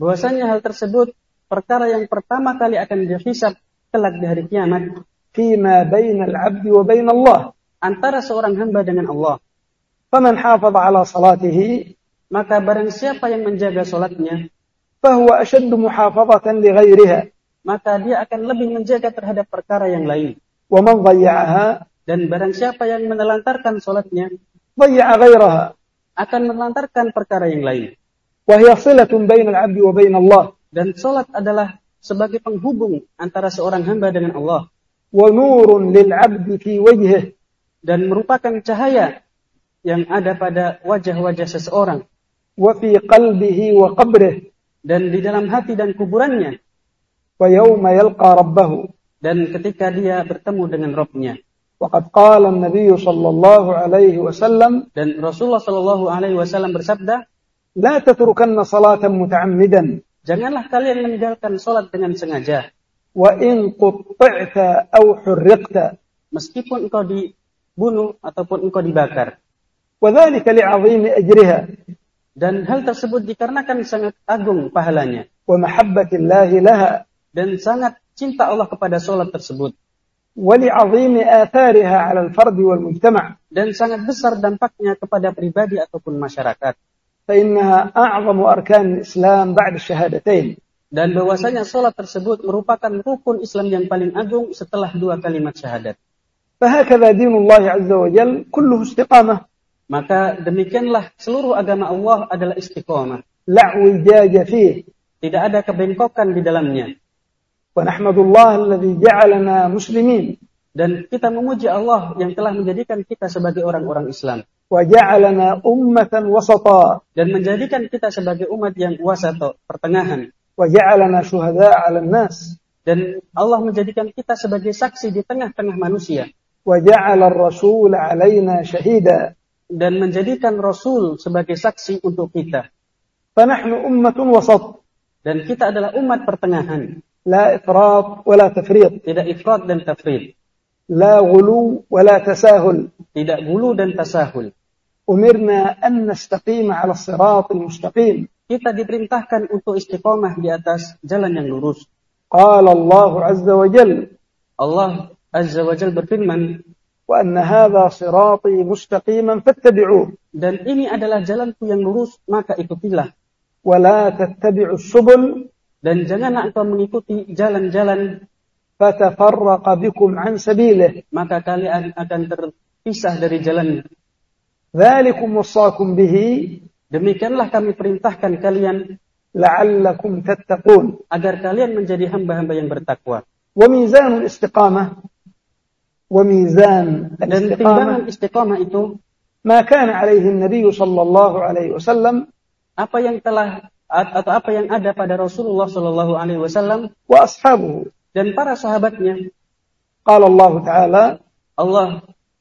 Bahwasanya hal tersebut perkara yang pertama kali akan dihisab kelak di hari kiamat. Fima al-Abdi wa bayna Allah, antara seorang hamba dengan Allah. Faman hafad ala salatihi. Maka barang siapa yang menjaga salatnya fahuwa ashaddu muhafadatan li ghairiha maka dia akan lebih menjaga terhadap perkara yang lain. Wa man dan barang siapa yang menelantarkan salatnya, dhayya'a ghairaha, akan menelantarkan perkara yang lain. Wa hiya 'abdi wa. Dan salat adalah sebagai penghubung antara seorang hamba dengan Allah. Wa nurun lil 'abdi fi wajhihi dan merupakan cahaya yang ada pada wajah-wajah seseorang. Wa fi qalbihi wa qabrih dan di dalam hati dan kuburannya wa yauma yalqa dan ketika dia bertemu dengan Rabbnya. Waqad qala Nabi sallallahu alaihi wasallam dan Rasulullah sallallahu alaihi wasallam bersabda, "La tatrukanna salatan muta'ammidan." Janganlah kalian meninggalkan salat dengan sengaja. Wa in qut'ta aw hurriqta. Meskipun engkau dibunuh ataupun engkau dibakar. Wa dhalika li'azimi ajriha. Dan hal tersebut dikarenakan sangat agung pahalanya. Wa mahabbatillahi laha dan sangat cinta Allah kepada solat tersebut ولعظيم آثارها على الفرد والمجتمع dan sangat besar dampaknya kepada pribadi ataupun masyarakat. فإنها أعظم أركان الإسلام بعد الشهادتين Dan bahwasanya solat tersebut merupakan rukun Islam yang paling agung setelah dua kalimat syahadat. فهكذا دين الله عز وجل كله استقامة Maka demikianlah seluruh agama Allah adalah istiqomah. لا اعوجاج فيه Tidak ada kebengkokan di dalamnya. Wanahmadullah alladhi ja'alana muslimin. Dan kita memuji Allah yang telah menjadikan kita sebagai orang-orang Islam. Wa ja'alana ummatan wasata. Dan menjadikan kita sebagai umat yang wasata, pertengahan. Wa ja'alana syuhada 'alan nas. Dan Allah menjadikan kita sebagai saksi di tengah-tengah manusia. Wa ja'ala ar-rasul 'alaina syahida. Dan menjadikan Rasul sebagai saksi untuk kita. Fanahnu ummatun wasat. Dan kita adalah umat pertengahan. لا إفراط ولا تفريط Tidak ifrat dan tafrid. لا غلو ولا تساهل Tidak gulu dan tasahul. أمرنا أن نستقيم على الصراط المستقيم Kita diperintahkan untuk istiqomah di atas jalan yang lurus. قال الله عز وجل Allah Azza wa Jal berfirman, وأن هذا صراطي مستقيما فاتبعوه dan ini adalah jalanku yang lurus, maka ikutilah. ولا تتبعوا السبل dan janganlah engkau mengikuti jalan-jalan fatafarraqa bikum an sabilih. Maka kalian akan terpisah dari jalan. Dzalikum wasaakum bihi. Demikianlah kami perintahkan kalian. La'allakum tattaqun. Agar kalian menjadi hamba-hamba yang bertakwa. Wa mizanul istiqamah. Wa mizan dan timbangan istiqamah itu ma kana alaihi nabi sallallahu alaihi wasallam apa yang telah atau apa yang ada pada Rasulullah Shallallahu Alaihi Wasallam wa dan para sahabatnya. Qala Allah Ta'ala Allah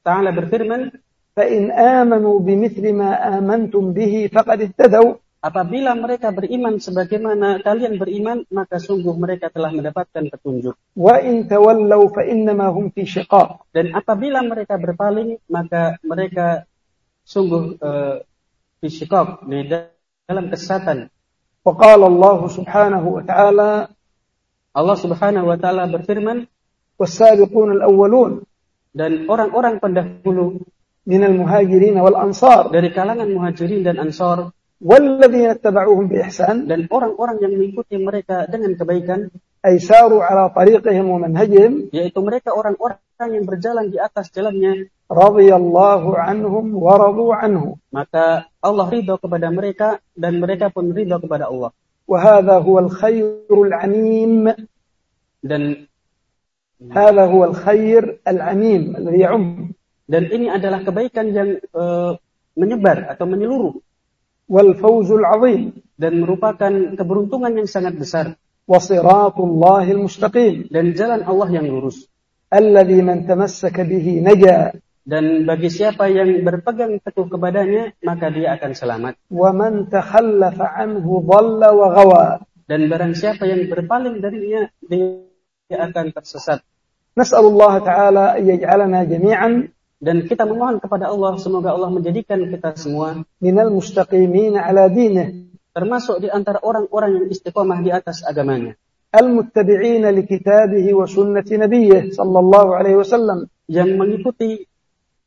Ta'ala berfirman, "Fa'in amanu bimithli ma amantum bihi faqad ihtadaw." Apabila mereka beriman sebagaimana kalian beriman, maka sungguh mereka telah mendapatkan petunjuk. Wa in tawallaw fa innama hum fi shiqaq. Dan apabila mereka berpaling, maka mereka sungguh uh, fi shiqaq, di dalam kesesatan. فقال الله سبحانه وتعالى الله سبحانه وتعالى berfirman والسابقون الأولون dan orang-orang pendahulu من المهاجرين والأنصار dari kalangan muhajirin dan ansar والذين اتبعوهم بإحسان dan orang-orang yang mengikuti mereka dengan kebaikan ay ala tariqihim wa manhajihim. Yaitu mereka orang-orang yang berjalan di atas jalannya. Radhiyallahu anhum wa radu anhu. Maka Allah ridha kepada mereka dan mereka pun ridha kepada Allah. Wa hadha huwa al-khairul anim. Dan hadha huwa al-khair al-anim alladhi ya'um. dan ini adalah kebaikan yang uh, menyebar atau menyeluruh. Wal fawzul azim. Dan merupakan keberuntungan yang sangat besar wasiratullahil mustaqim dan jalan Allah yang lurus. Alladzi man tamassaka bihi naja dan bagi siapa yang berpegang teguh kepadanya maka dia akan selamat. Wa man takhallafa anhu dhalla wa ghawa. Dan barang siapa yang berpaling darinya dia akan tersesat. Nas'alullah taala yaj'alana jami'an. Dan kita memohon kepada Allah semoga Allah menjadikan kita semua minal mustaqimin ala dinih termasuk di antara orang-orang yang istiqomah di atas agamanya. Al-muttabi'in li kitabihi wa sunnati nabiyih sallallahu alaihi wasallam yang mengikuti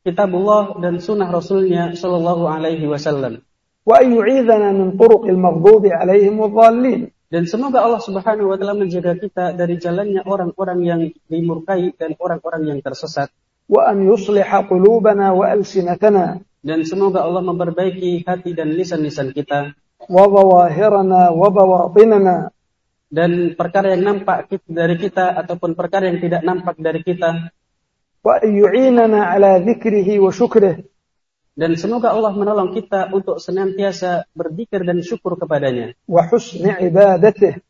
kitabullah dan sunnah rasulnya sallallahu alaihi wasallam. Wa yu'idhana min turuqil maghdubi alaihim wadhdallin. Dan semoga Allah Subhanahu wa taala menjaga kita dari jalannya orang-orang yang dimurkai dan orang-orang yang tersesat. Wa an yusliha qulubana wa alsinatana. Dan semoga Allah memperbaiki hati dan lisan-lisan kita. وظواهرنا وبواطننا dan perkara yang nampak kit- dari kita ataupun perkara yang tidak nampak dari kita وأن يعيننا على ذكره وشكره dan semoga Allah menolong kita untuk senantiasa berzikir dan syukur kepadanya وحسن عبادته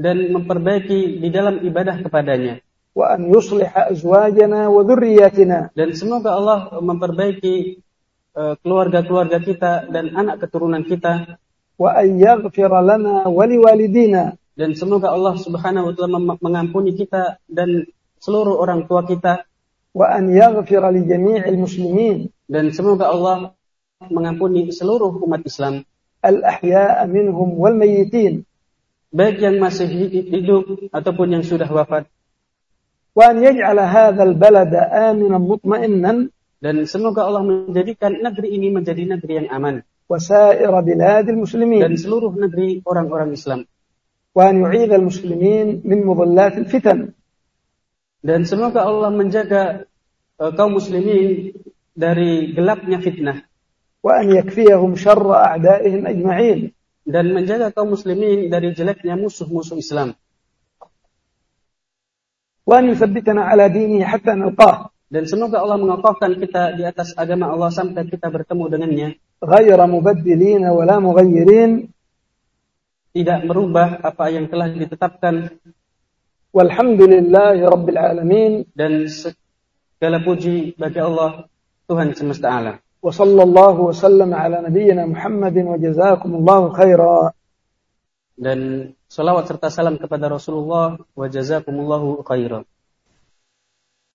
dan memperbaiki di dalam ibadah kepadanya وأن يصلح أزواجنا وذرياتنا dan semoga Allah memperbaiki eh, keluarga-keluarga kita dan anak keturunan kita wa an yaghfir lana wa liwalidina. Dan semoga Allah Subhanahu wa taala mengampuni kita dan seluruh orang tua kita. Wa an yaghfir li jami'il muslimin. Dan semoga Allah mengampuni seluruh umat Islam. Al ahya' minhum wal mayyitin. Baik yang masih hidup ataupun yang sudah wafat. Wa an yaj'ala hadzal balada aminan mutma'innan. Dan semoga Allah menjadikan negeri ini menjadi negeri yang aman. وسائر بلاد dan المسلمين seluruh negeri orang-orang Islam وأن يعيذ المسلمين من مضلات الفتن dan semoga Allah menjaga eh, kaum muslimin dari gelapnya fitnah وأن يكفيهم شر أعدائهم أجمعين dan menjaga kaum muslimin dari jeleknya musuh-musuh Islam وأن يثبتنا على دينه حتى نلقاه dan semoga Allah mengokohkan kita di atas agama Allah sampai kita bertemu dengannya ghaira mubaddilin wala mughayyirin tidak merubah apa yang telah ditetapkan. Walhamdulillahi rabbil alamin. Dan segala puji bagi Allah Tuhan semesta alam. Wa sallallahu wa sallam ala nabiyyina Muhammadin wa jazakumullahu khaira dan salawat serta salam kepada Rasulullah wa jazakumullahu khaira